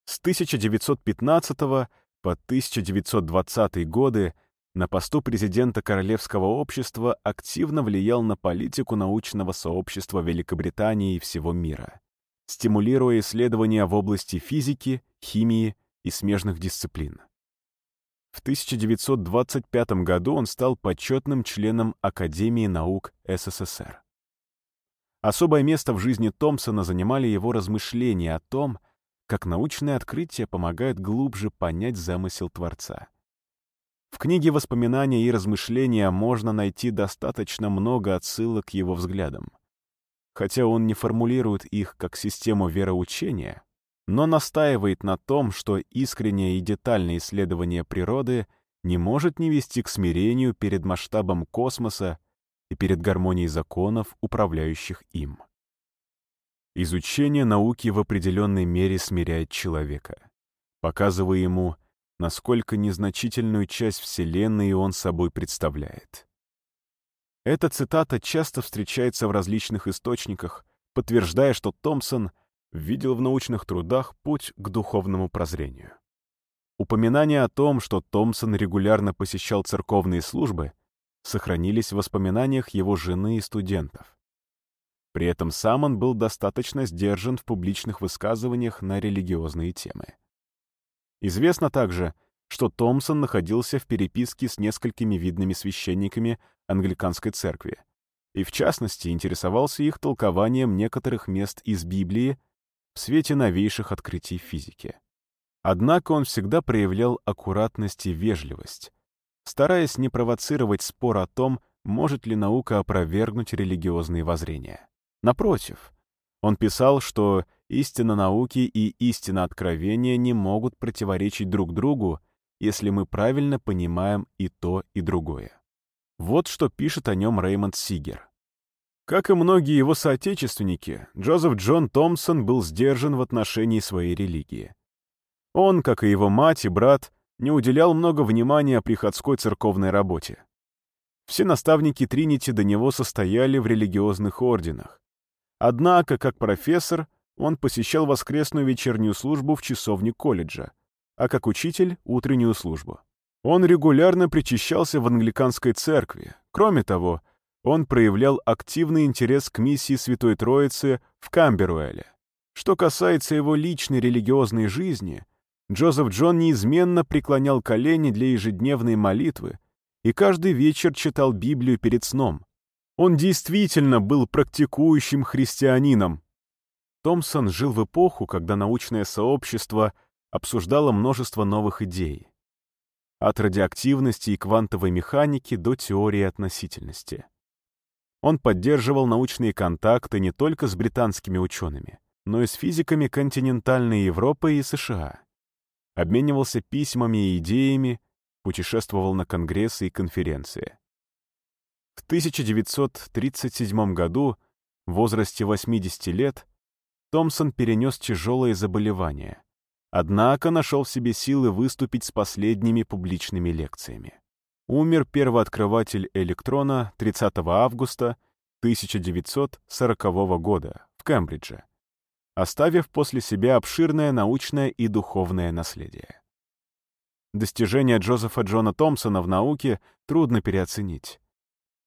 Speaker 1: С 1915 по 1920 годы на посту президента Королевского общества активно влиял на политику научного сообщества Великобритании и всего мира, стимулируя исследования в области физики, химии и смежных дисциплин. В 1925 году он стал почетным членом Академии наук СССР. Особое место в жизни Томпсона занимали его размышления о том, как научные открытия помогают глубже понять замысел Творца. В книге «Воспоминания и размышления» можно найти достаточно много отсылок к его взглядам. Хотя он не формулирует их как систему вероучения, но настаивает на том, что искреннее и детальное исследование природы не может не вести к смирению перед масштабом космоса и перед гармонией законов, управляющих им. Изучение науки в определенной мере смиряет человека, показывая ему, насколько незначительную часть Вселенной он собой представляет. Эта цитата часто встречается в различных источниках, подтверждая, что Томпсон видел в научных трудах путь к духовному прозрению. Упоминания о том, что Томпсон регулярно посещал церковные службы, сохранились в воспоминаниях его жены и студентов. При этом сам он был достаточно сдержан в публичных высказываниях на религиозные темы. Известно также, что Томпсон находился в переписке с несколькими видными священниками англиканской церкви, и в частности интересовался их толкованием некоторых мест из Библии в свете новейших открытий физики. Однако он всегда проявлял аккуратность и вежливость, стараясь не провоцировать спор о том, может ли наука опровергнуть религиозные воззрения. Напротив, он писал, что истина науки и истина откровения не могут противоречить друг другу, если мы правильно понимаем и то, и другое. Вот что пишет о нем Реймонд Сигер. Как и многие его соотечественники, Джозеф Джон Томпсон был сдержан в отношении своей религии. Он, как и его мать и брат, не уделял много внимания приходской церковной работе. Все наставники Тринити до него состояли в религиозных орденах. Однако, как профессор, он посещал воскресную вечернюю службу в часовне колледжа, а как учитель — утреннюю службу. Он регулярно причащался в англиканской церкви. Кроме того, он проявлял активный интерес к миссии Святой Троицы в Камберуэле. Что касается его личной религиозной жизни, Джозеф Джон неизменно преклонял колени для ежедневной молитвы и каждый вечер читал Библию перед сном. Он действительно был практикующим христианином. Томпсон жил в эпоху, когда научное сообщество обсуждало множество новых идей. От радиоактивности и квантовой механики до теории относительности. Он поддерживал научные контакты не только с британскими учеными, но и с физиками континентальной Европы и США обменивался письмами и идеями, путешествовал на конгрессы и конференции. В 1937 году, в возрасте 80 лет, Томпсон перенес тяжелое заболевание, однако нашел в себе силы выступить с последними публичными лекциями. Умер первооткрыватель электрона 30 августа 1940 года в Кембридже оставив после себя обширное научное и духовное наследие. Достижения Джозефа Джона Томпсона в науке трудно переоценить.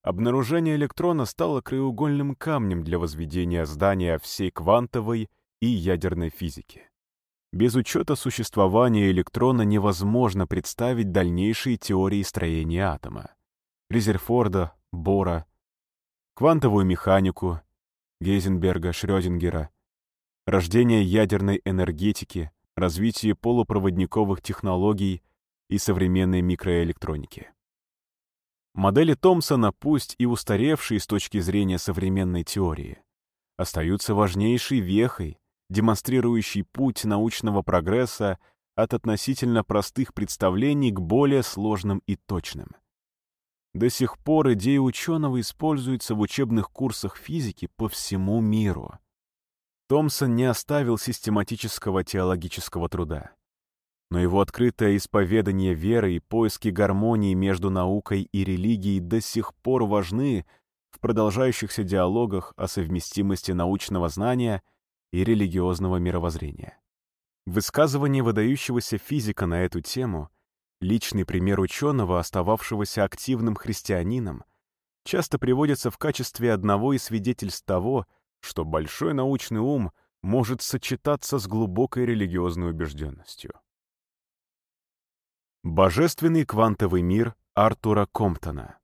Speaker 1: Обнаружение электрона стало краеугольным камнем для возведения здания всей квантовой и ядерной физики. Без учета существования электрона невозможно представить дальнейшие теории строения атома. Резерфорда, Бора, квантовую механику, Гейзенберга, Шрёдингера, рождение ядерной энергетики, развитие полупроводниковых технологий и современной микроэлектроники. Модели Томпсона, пусть и устаревшие с точки зрения современной теории, остаются важнейшей вехой, демонстрирующей путь научного прогресса от относительно простых представлений к более сложным и точным. До сих пор идеи ученого используются в учебных курсах физики по всему миру. Томсон не оставил систематического теологического труда. Но его открытое исповедание веры и поиски гармонии между наукой и религией до сих пор важны в продолжающихся диалогах о совместимости научного знания и религиозного мировоззрения. Высказывание выдающегося физика на эту тему, личный пример ученого, остававшегося активным христианином, часто приводится в качестве одного из свидетельств того, что большой научный ум может сочетаться с глубокой религиозной убежденностью. Божественный квантовый мир Артура Комптона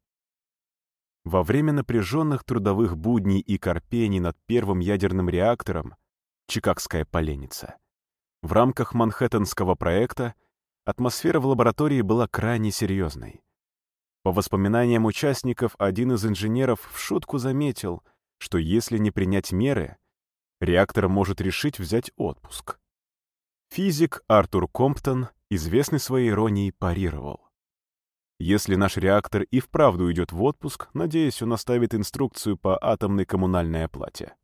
Speaker 1: Во время напряженных трудовых будней и корпений над первым ядерным реактором «Чикагская поленница» в рамках Манхэттенского проекта атмосфера в лаборатории была крайне серьезной. По воспоминаниям участников, один из инженеров в шутку заметил, что если не принять меры, реактор может решить взять отпуск. Физик Артур Комптон, известный своей иронией, парировал. Если наш реактор и вправду уйдет в отпуск, надеюсь, он оставит инструкцию по атомной коммунальной оплате.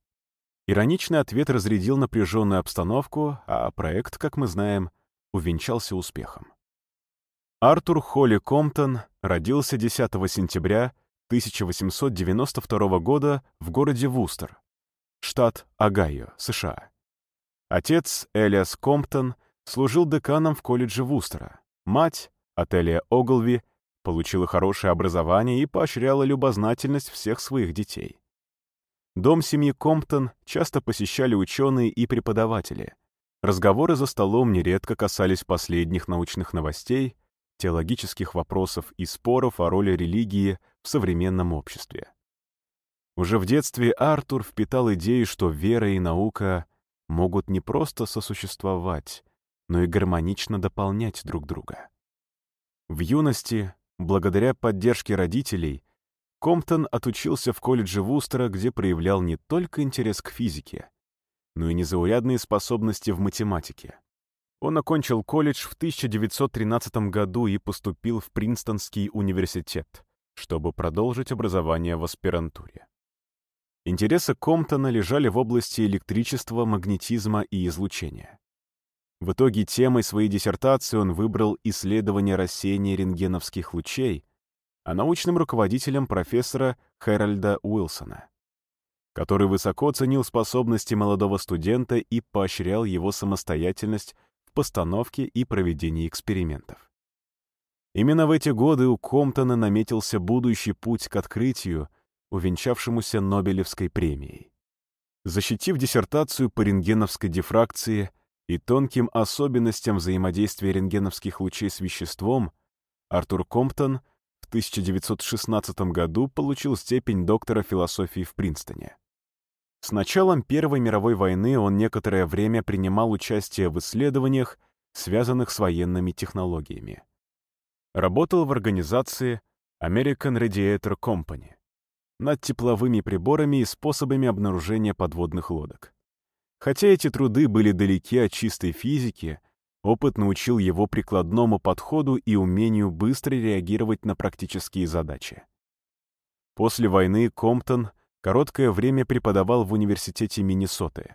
Speaker 1: Ироничный ответ разрядил напряженную обстановку, а проект, как мы знаем, увенчался успехом. Артур Холли Комптон родился 10 сентября 1892 года в городе Вустер, штат Огайо, США. Отец, Элиас Комптон, служил деканом в колледже Вустера. Мать, Ателия Оглви, получила хорошее образование и поощряла любознательность всех своих детей. Дом семьи Комптон часто посещали ученые и преподаватели. Разговоры за столом нередко касались последних научных новостей, теологических вопросов и споров о роли религии в современном обществе. Уже в детстве Артур впитал идею, что вера и наука могут не просто сосуществовать, но и гармонично дополнять друг друга. В юности, благодаря поддержке родителей, Комптон отучился в колледже Вустера, где проявлял не только интерес к физике, но и незаурядные способности в математике. Он окончил колледж в 1913 году и поступил в Принстонский университет, чтобы продолжить образование в аспирантуре. Интересы Комптона лежали в области электричества, магнетизма и излучения. В итоге темой своей диссертации он выбрал исследование рассеяния рентгеновских лучей, а научным руководителем профессора Хэральда Уилсона, который высоко ценил способности молодого студента и поощрял его самостоятельность в постановке и проведении экспериментов. Именно в эти годы у Комптона наметился будущий путь к открытию, увенчавшемуся Нобелевской премией. Защитив диссертацию по рентгеновской дифракции и тонким особенностям взаимодействия рентгеновских лучей с веществом, Артур Комптон — 1916 году получил степень доктора философии в Принстоне. С началом Первой мировой войны он некоторое время принимал участие в исследованиях, связанных с военными технологиями. Работал в организации American Radiator Company над тепловыми приборами и способами обнаружения подводных лодок. Хотя эти труды были далеки от чистой физики, Опыт научил его прикладному подходу и умению быстро реагировать на практические задачи. После войны Комптон короткое время преподавал в университете Миннесоты,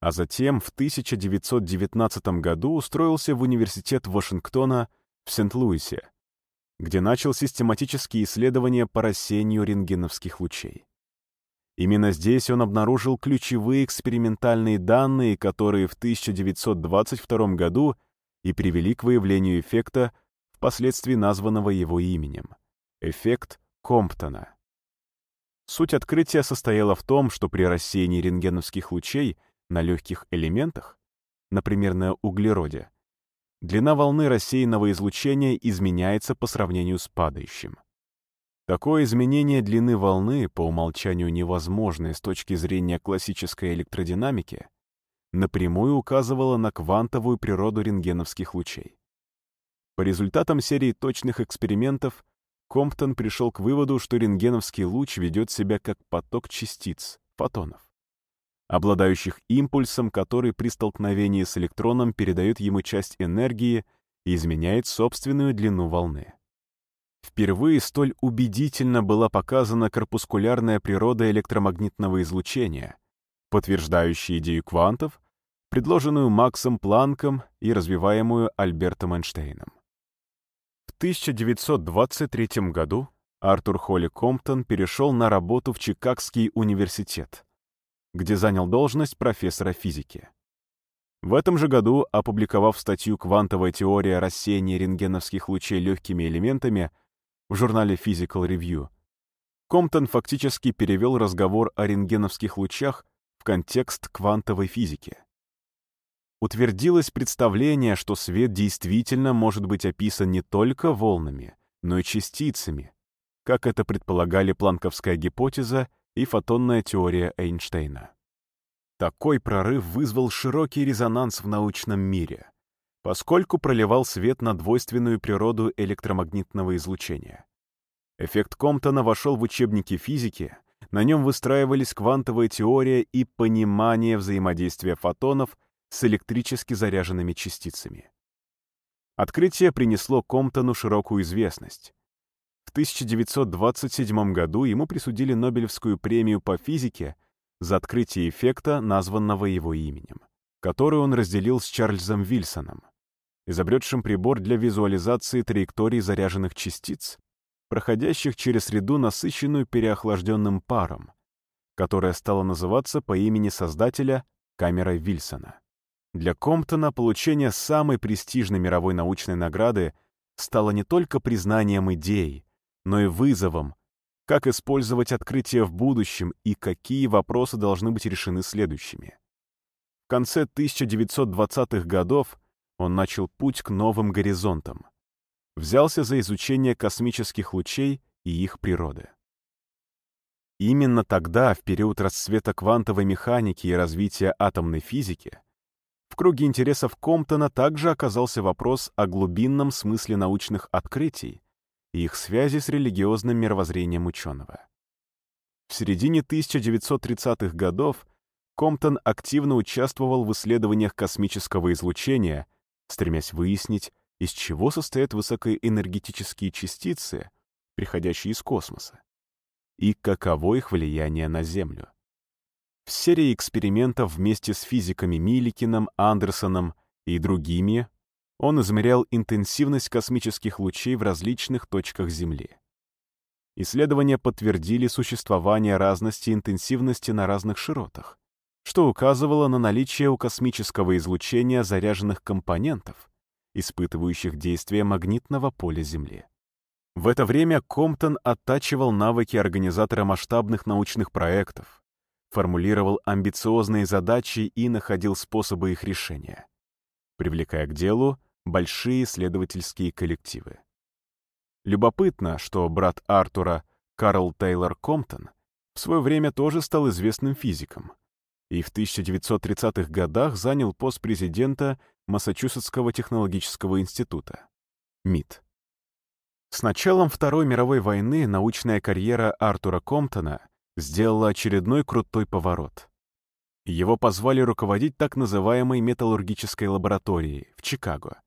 Speaker 1: а затем в 1919 году устроился в университет Вашингтона в Сент-Луисе, где начал систематические исследования по рассеянию рентгеновских лучей. Именно здесь он обнаружил ключевые экспериментальные данные, которые в 1922 году и привели к выявлению эффекта, впоследствии названного его именем — эффект Комптона. Суть открытия состояла в том, что при рассеянии рентгеновских лучей на легких элементах, например, на углероде, длина волны рассеянного излучения изменяется по сравнению с падающим. Такое изменение длины волны, по умолчанию невозможное с точки зрения классической электродинамики, напрямую указывало на квантовую природу рентгеновских лучей. По результатам серии точных экспериментов Комптон пришел к выводу, что рентгеновский луч ведет себя как поток частиц, фотонов, обладающих импульсом, который при столкновении с электроном передает ему часть энергии и изменяет собственную длину волны. Впервые столь убедительно была показана корпускулярная природа электромагнитного излучения, подтверждающая идею квантов, предложенную Максом Планком и развиваемую Альбертом Эйнштейном. В 1923 году Артур Холли Комптон перешел на работу в Чикагский университет, где занял должность профессора физики. В этом же году, опубликовав статью «Квантовая теория рассеяния рентгеновских лучей легкими элементами», в журнале Physical Review, Комптон фактически перевел разговор о рентгеновских лучах в контекст квантовой физики. Утвердилось представление, что свет действительно может быть описан не только волнами, но и частицами, как это предполагали планковская гипотеза и фотонная теория Эйнштейна. Такой прорыв вызвал широкий резонанс в научном мире поскольку проливал свет на двойственную природу электромагнитного излучения. Эффект Комптона вошел в учебники физики, на нем выстраивались квантовая теория и понимание взаимодействия фотонов с электрически заряженными частицами. Открытие принесло Комптону широкую известность. В 1927 году ему присудили Нобелевскую премию по физике за открытие эффекта, названного его именем, который он разделил с Чарльзом Вильсоном изобретшим прибор для визуализации траекторий заряженных частиц, проходящих через среду, насыщенную переохлажденным паром, которая стала называться по имени создателя камерой Вильсона. Для Комптона получение самой престижной мировой научной награды стало не только признанием идей, но и вызовом, как использовать открытия в будущем и какие вопросы должны быть решены следующими. В конце 1920-х годов он начал путь к новым горизонтам. Взялся за изучение космических лучей и их природы. Именно тогда, в период расцвета квантовой механики и развития атомной физики, в круге интересов Комптона также оказался вопрос о глубинном смысле научных открытий и их связи с религиозным мировоззрением ученого. В середине 1930-х годов Комптон активно участвовал в исследованиях космического излучения, стремясь выяснить, из чего состоят высокоэнергетические частицы, приходящие из космоса, и каково их влияние на Землю. В серии экспериментов вместе с физиками Миликиным, Андерсоном и другими он измерял интенсивность космических лучей в различных точках Земли. Исследования подтвердили существование разности интенсивности на разных широтах, что указывало на наличие у космического излучения заряженных компонентов, испытывающих действие магнитного поля Земли. В это время Комптон оттачивал навыки организатора масштабных научных проектов, формулировал амбициозные задачи и находил способы их решения, привлекая к делу большие исследовательские коллективы. Любопытно, что брат Артура, Карл Тейлор Комптон, в свое время тоже стал известным физиком и в 1930-х годах занял пост президента Массачусетского технологического института, МИТ. С началом Второй мировой войны научная карьера Артура Комптона сделала очередной крутой поворот. Его позвали руководить так называемой металлургической лабораторией в Чикаго,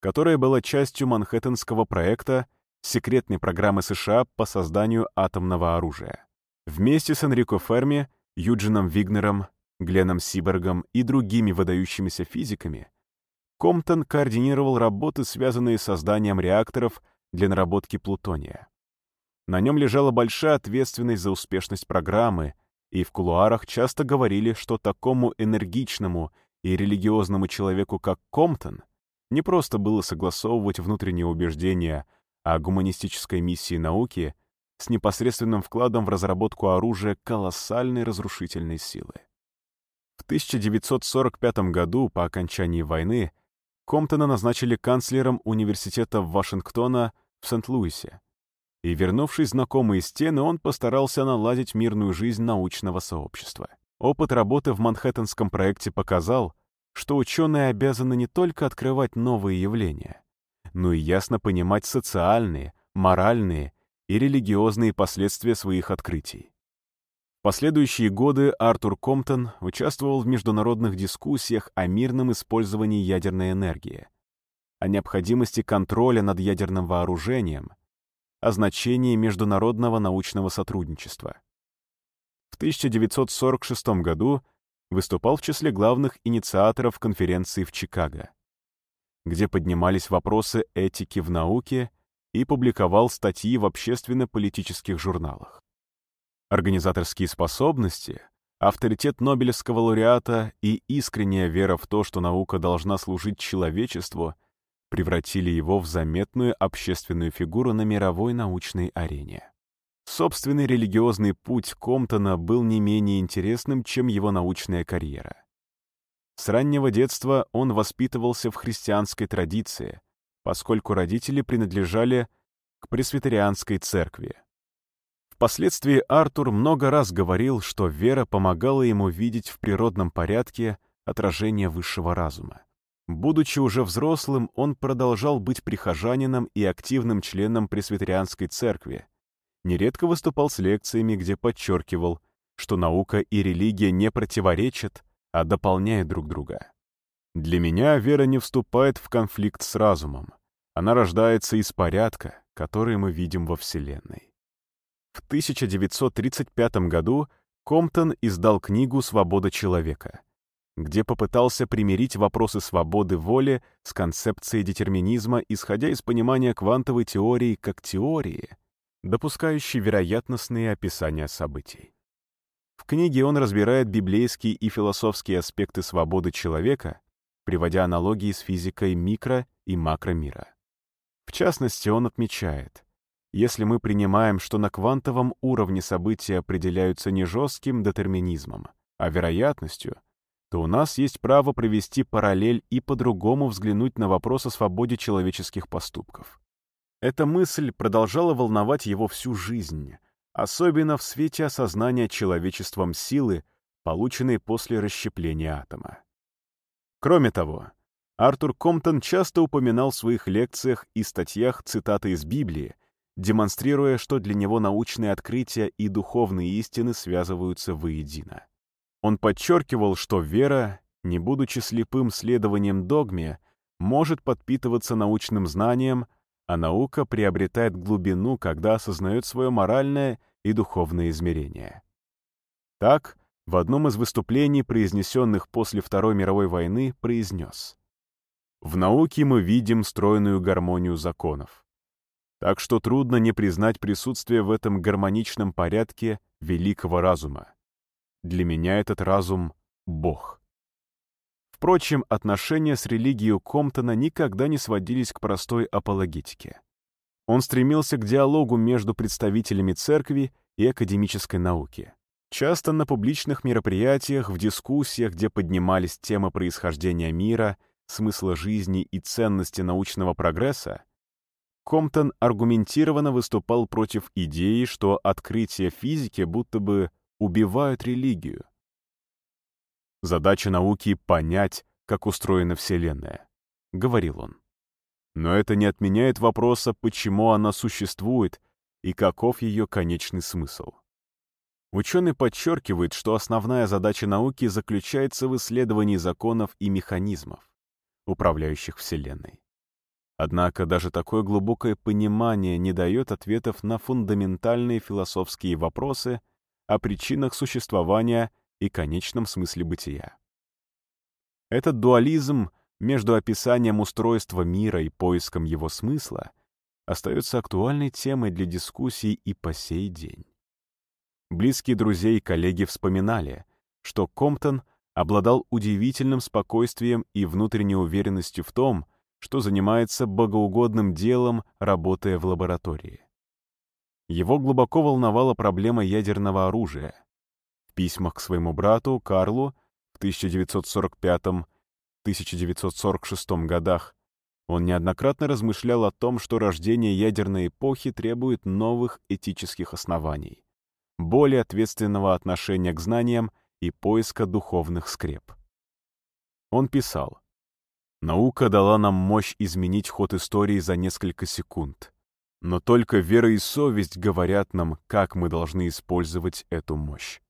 Speaker 1: которая была частью Манхэттенского проекта секретной программы США по созданию атомного оружия. Вместе с Энрико Ферми, Юджином Вигнером, Гленном Сибергом и другими выдающимися физиками Комптон координировал работы, связанные с созданием реакторов для наработки плутония. На нем лежала большая ответственность за успешность программы, и в кулуарах часто говорили, что такому энергичному и религиозному человеку, как Комптон, не просто было согласовывать внутренние убеждения о гуманистической миссии науки с непосредственным вкладом в разработку оружия колоссальной разрушительной силы. В 1945 году, по окончании войны, Комптона назначили канцлером университета Вашингтона в Сент-Луисе, и, вернувшись в знакомые стены, он постарался наладить мирную жизнь научного сообщества. Опыт работы в Манхэттенском проекте показал, что ученые обязаны не только открывать новые явления, но и ясно понимать социальные, моральные и религиозные последствия своих открытий. В последующие годы Артур Комптон участвовал в международных дискуссиях о мирном использовании ядерной энергии, о необходимости контроля над ядерным вооружением о значении международного научного сотрудничества. В 1946 году выступал в числе главных инициаторов конференции в Чикаго, где поднимались вопросы этики в науке и публиковал статьи в общественно-политических журналах. Организаторские способности, авторитет Нобелевского лауреата и искренняя вера в то, что наука должна служить человечеству — превратили его в заметную общественную фигуру на мировой научной арене. Собственный религиозный путь Комптона был не менее интересным, чем его научная карьера. С раннего детства он воспитывался в христианской традиции, поскольку родители принадлежали к пресвитерианской церкви. Впоследствии Артур много раз говорил, что вера помогала ему видеть в природном порядке отражение высшего разума. Будучи уже взрослым, он продолжал быть прихожанином и активным членом пресвитерианской церкви. Нередко выступал с лекциями, где подчеркивал, что наука и религия не противоречат, а дополняют друг друга. Для меня вера не вступает в конфликт с разумом. Она рождается из порядка, который мы видим во Вселенной. В 1935 году Комптон издал книгу «Свобода человека», где попытался примирить вопросы свободы воли с концепцией детерминизма, исходя из понимания квантовой теории как теории, допускающей вероятностные описания событий. В книге он разбирает библейские и философские аспекты свободы человека, приводя аналогии с физикой микро- и макромира. В частности, он отмечает, если мы принимаем, что на квантовом уровне события определяются не жестким детерминизмом, а вероятностью — то у нас есть право провести параллель и по-другому взглянуть на вопрос о свободе человеческих поступков. Эта мысль продолжала волновать его всю жизнь, особенно в свете осознания человечеством силы, полученной после расщепления атома. Кроме того, Артур Комптон часто упоминал в своих лекциях и статьях цитаты из Библии, демонстрируя, что для него научные открытия и духовные истины связываются воедино. Он подчеркивал, что вера, не будучи слепым следованием догме, может подпитываться научным знанием, а наука приобретает глубину, когда осознает свое моральное и духовное измерение. Так, в одном из выступлений, произнесенных после Второй мировой войны, произнес «В науке мы видим стройную гармонию законов. Так что трудно не признать присутствие в этом гармоничном порядке великого разума. Для меня этот разум — Бог». Впрочем, отношения с религией Комптона никогда не сводились к простой апологетике. Он стремился к диалогу между представителями церкви и академической науки. Часто на публичных мероприятиях, в дискуссиях, где поднимались темы происхождения мира, смысла жизни и ценности научного прогресса, Комптон аргументированно выступал против идеи, что открытия физики будто бы убивают религию. Задача науки — понять, как устроена Вселенная, — говорил он. Но это не отменяет вопроса, почему она существует и каков ее конечный смысл. Ученый подчеркивает, что основная задача науки заключается в исследовании законов и механизмов, управляющих Вселенной. Однако даже такое глубокое понимание не дает ответов на фундаментальные философские вопросы о причинах существования и конечном смысле бытия. Этот дуализм между описанием устройства мира и поиском его смысла остается актуальной темой для дискуссий и по сей день. Близкие друзья и коллеги вспоминали, что Комптон обладал удивительным спокойствием и внутренней уверенностью в том, занимается богоугодным делом, работая в лаборатории. Его глубоко волновала проблема ядерного оружия. В письмах к своему брату Карлу в 1945-1946 годах он неоднократно размышлял о том, что рождение ядерной эпохи требует новых этических оснований более ответственного отношения к знаниям и поиска духовных скреп. Он писал, «Наука дала нам мощь изменить ход истории за несколько секунд, но только вера и совесть говорят нам, как мы должны использовать эту мощь».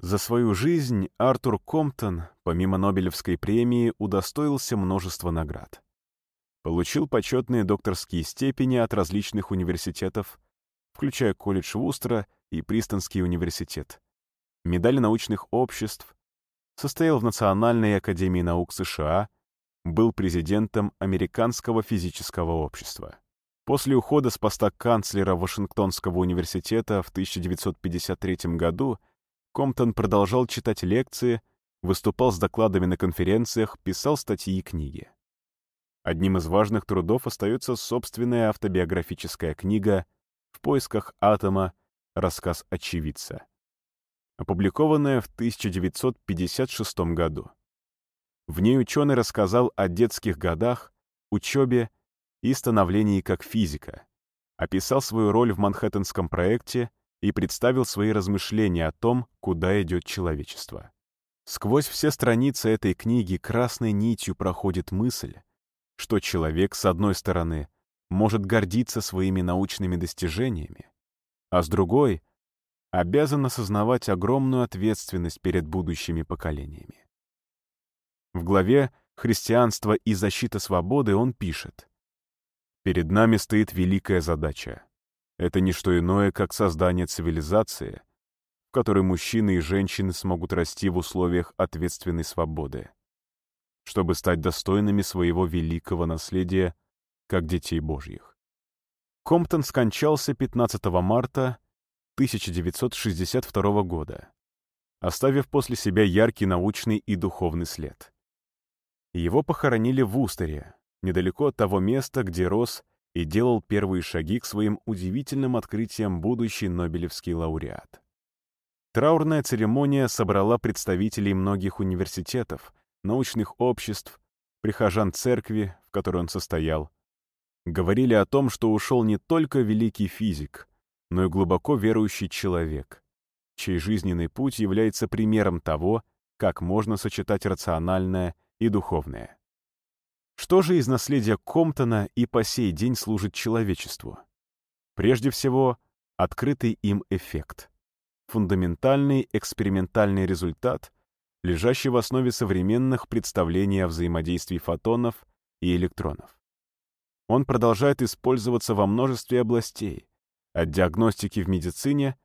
Speaker 1: За свою жизнь Артур Комптон, помимо Нобелевской премии, удостоился множества наград. Получил почетные докторские степени от различных университетов, включая колледж Вустера и Пристонский университет, медали научных обществ, состоял в Национальной академии наук США, был президентом Американского физического общества. После ухода с поста канцлера Вашингтонского университета в 1953 году Комптон продолжал читать лекции, выступал с докладами на конференциях, писал статьи и книги. Одним из важных трудов остается собственная автобиографическая книга «В поисках атома. Рассказ очевидца», опубликованная в 1956 году. В ней ученый рассказал о детских годах, учебе и становлении как физика, описал свою роль в Манхэттенском проекте и представил свои размышления о том, куда идет человечество. Сквозь все страницы этой книги красной нитью проходит мысль, что человек, с одной стороны, может гордиться своими научными достижениями, а с другой — обязан осознавать огромную ответственность перед будущими поколениями. В главе «Христианство и защита свободы» он пишет «Перед нами стоит великая задача. Это не что иное, как создание цивилизации, в которой мужчины и женщины смогут расти в условиях ответственной свободы, чтобы стать достойными своего великого наследия, как детей Божьих. Комптон скончался 15 марта 1962 года, оставив после себя яркий научный и духовный след. Его похоронили в Устере, недалеко от того места, где рос и делал первые шаги к своим удивительным открытиям будущий Нобелевский лауреат. Траурная церемония собрала представителей многих университетов, научных обществ, прихожан церкви, в которой он состоял, говорили о том, что ушел не только великий физик, но и глубоко верующий человек, чей жизненный путь является примером того, как можно сочетать рациональное и духовное. Что же из наследия Комптона и по сей день служит человечеству? Прежде всего, открытый им эффект. Фундаментальный экспериментальный результат, лежащий в основе современных представлений о взаимодействии фотонов и электронов. Он продолжает использоваться во множестве областей, от диагностики в медицине,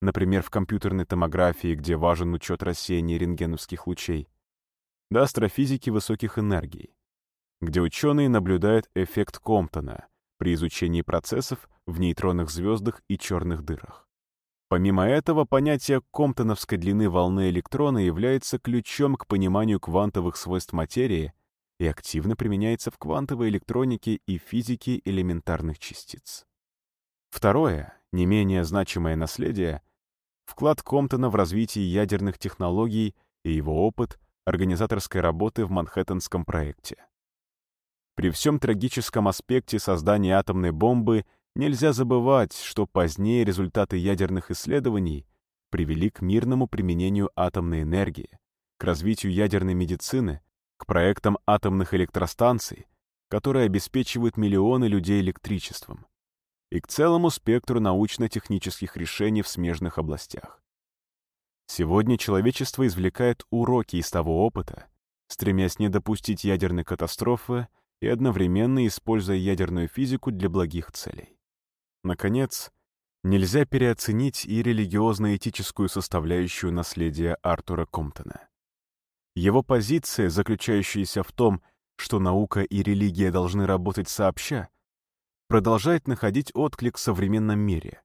Speaker 1: например, в компьютерной томографии, где важен учет рассеяния рентгеновских лучей, до астрофизики высоких энергий, где ученые наблюдают эффект Комптона при изучении процессов в нейтронных звездах и черных дырах. Помимо этого, понятие комптоновской длины волны электрона является ключом к пониманию квантовых свойств материи и активно применяется в квантовой электронике и физике элементарных частиц. Второе, не менее значимое наследие — вклад Комптона в развитие ядерных технологий и его опыт организаторской работы в Манхэттенском проекте. При всем трагическом аспекте создания атомной бомбы нельзя забывать, что позднее результаты ядерных исследований привели к мирному применению атомной энергии, к развитию ядерной медицины, к проектам атомных электростанций, которые обеспечивают миллионы людей электричеством, и к целому спектру научно-технических решений в смежных областях. Сегодня человечество извлекает уроки из того опыта, стремясь не допустить ядерной катастрофы и одновременно используя ядерную физику для благих целей. Наконец, нельзя переоценить и религиозно-этическую составляющую наследия Артура Комптона. Его позиция, заключающаяся в том, что наука и религия должны работать сообща, продолжает находить отклик в современном мире,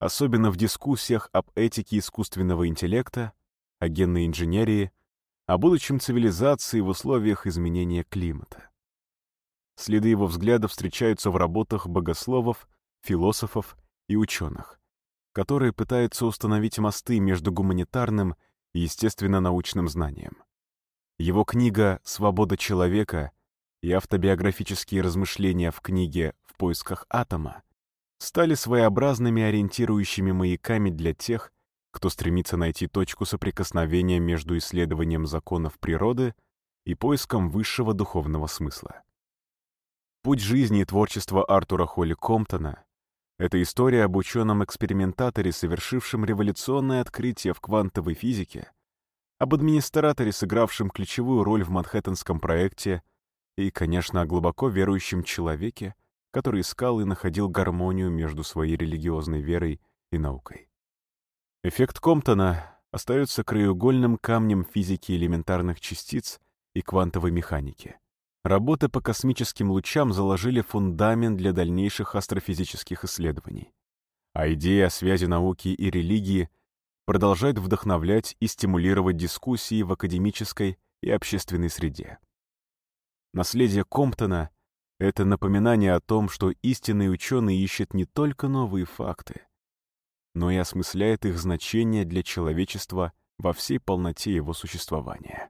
Speaker 1: особенно в дискуссиях об этике искусственного интеллекта, о генной инженерии, о будущем цивилизации в условиях изменения климата. Следы его взглядов встречаются в работах богословов, философов и ученых, которые пытаются установить мосты между гуманитарным и естественно-научным знанием. Его книга «Свобода человека» и автобиографические размышления в книге поисках атома стали своеобразными ориентирующими маяками для тех, кто стремится найти точку соприкосновения между исследованием законов природы и поиском высшего духовного смысла. Путь жизни и творчества Артура Холли Комптона — это история об ученом-экспериментаторе, совершившем революционное открытие в квантовой физике, об администраторе, сыгравшем ключевую роль в Манхэттенском проекте, и, конечно, о глубоко верующем человеке, который искал и находил гармонию между своей религиозной верой и наукой. Эффект Комптона остается краеугольным камнем физики элементарных частиц и квантовой механики. Работы по космическим лучам заложили фундамент для дальнейших астрофизических исследований. А идея о связи науки и религии продолжает вдохновлять и стимулировать дискуссии в академической и общественной среде. Наследие Комптона — это напоминание о том, что истинный ученый ищет не только новые факты, но и осмысляет их значение для человечества во всей полноте его существования.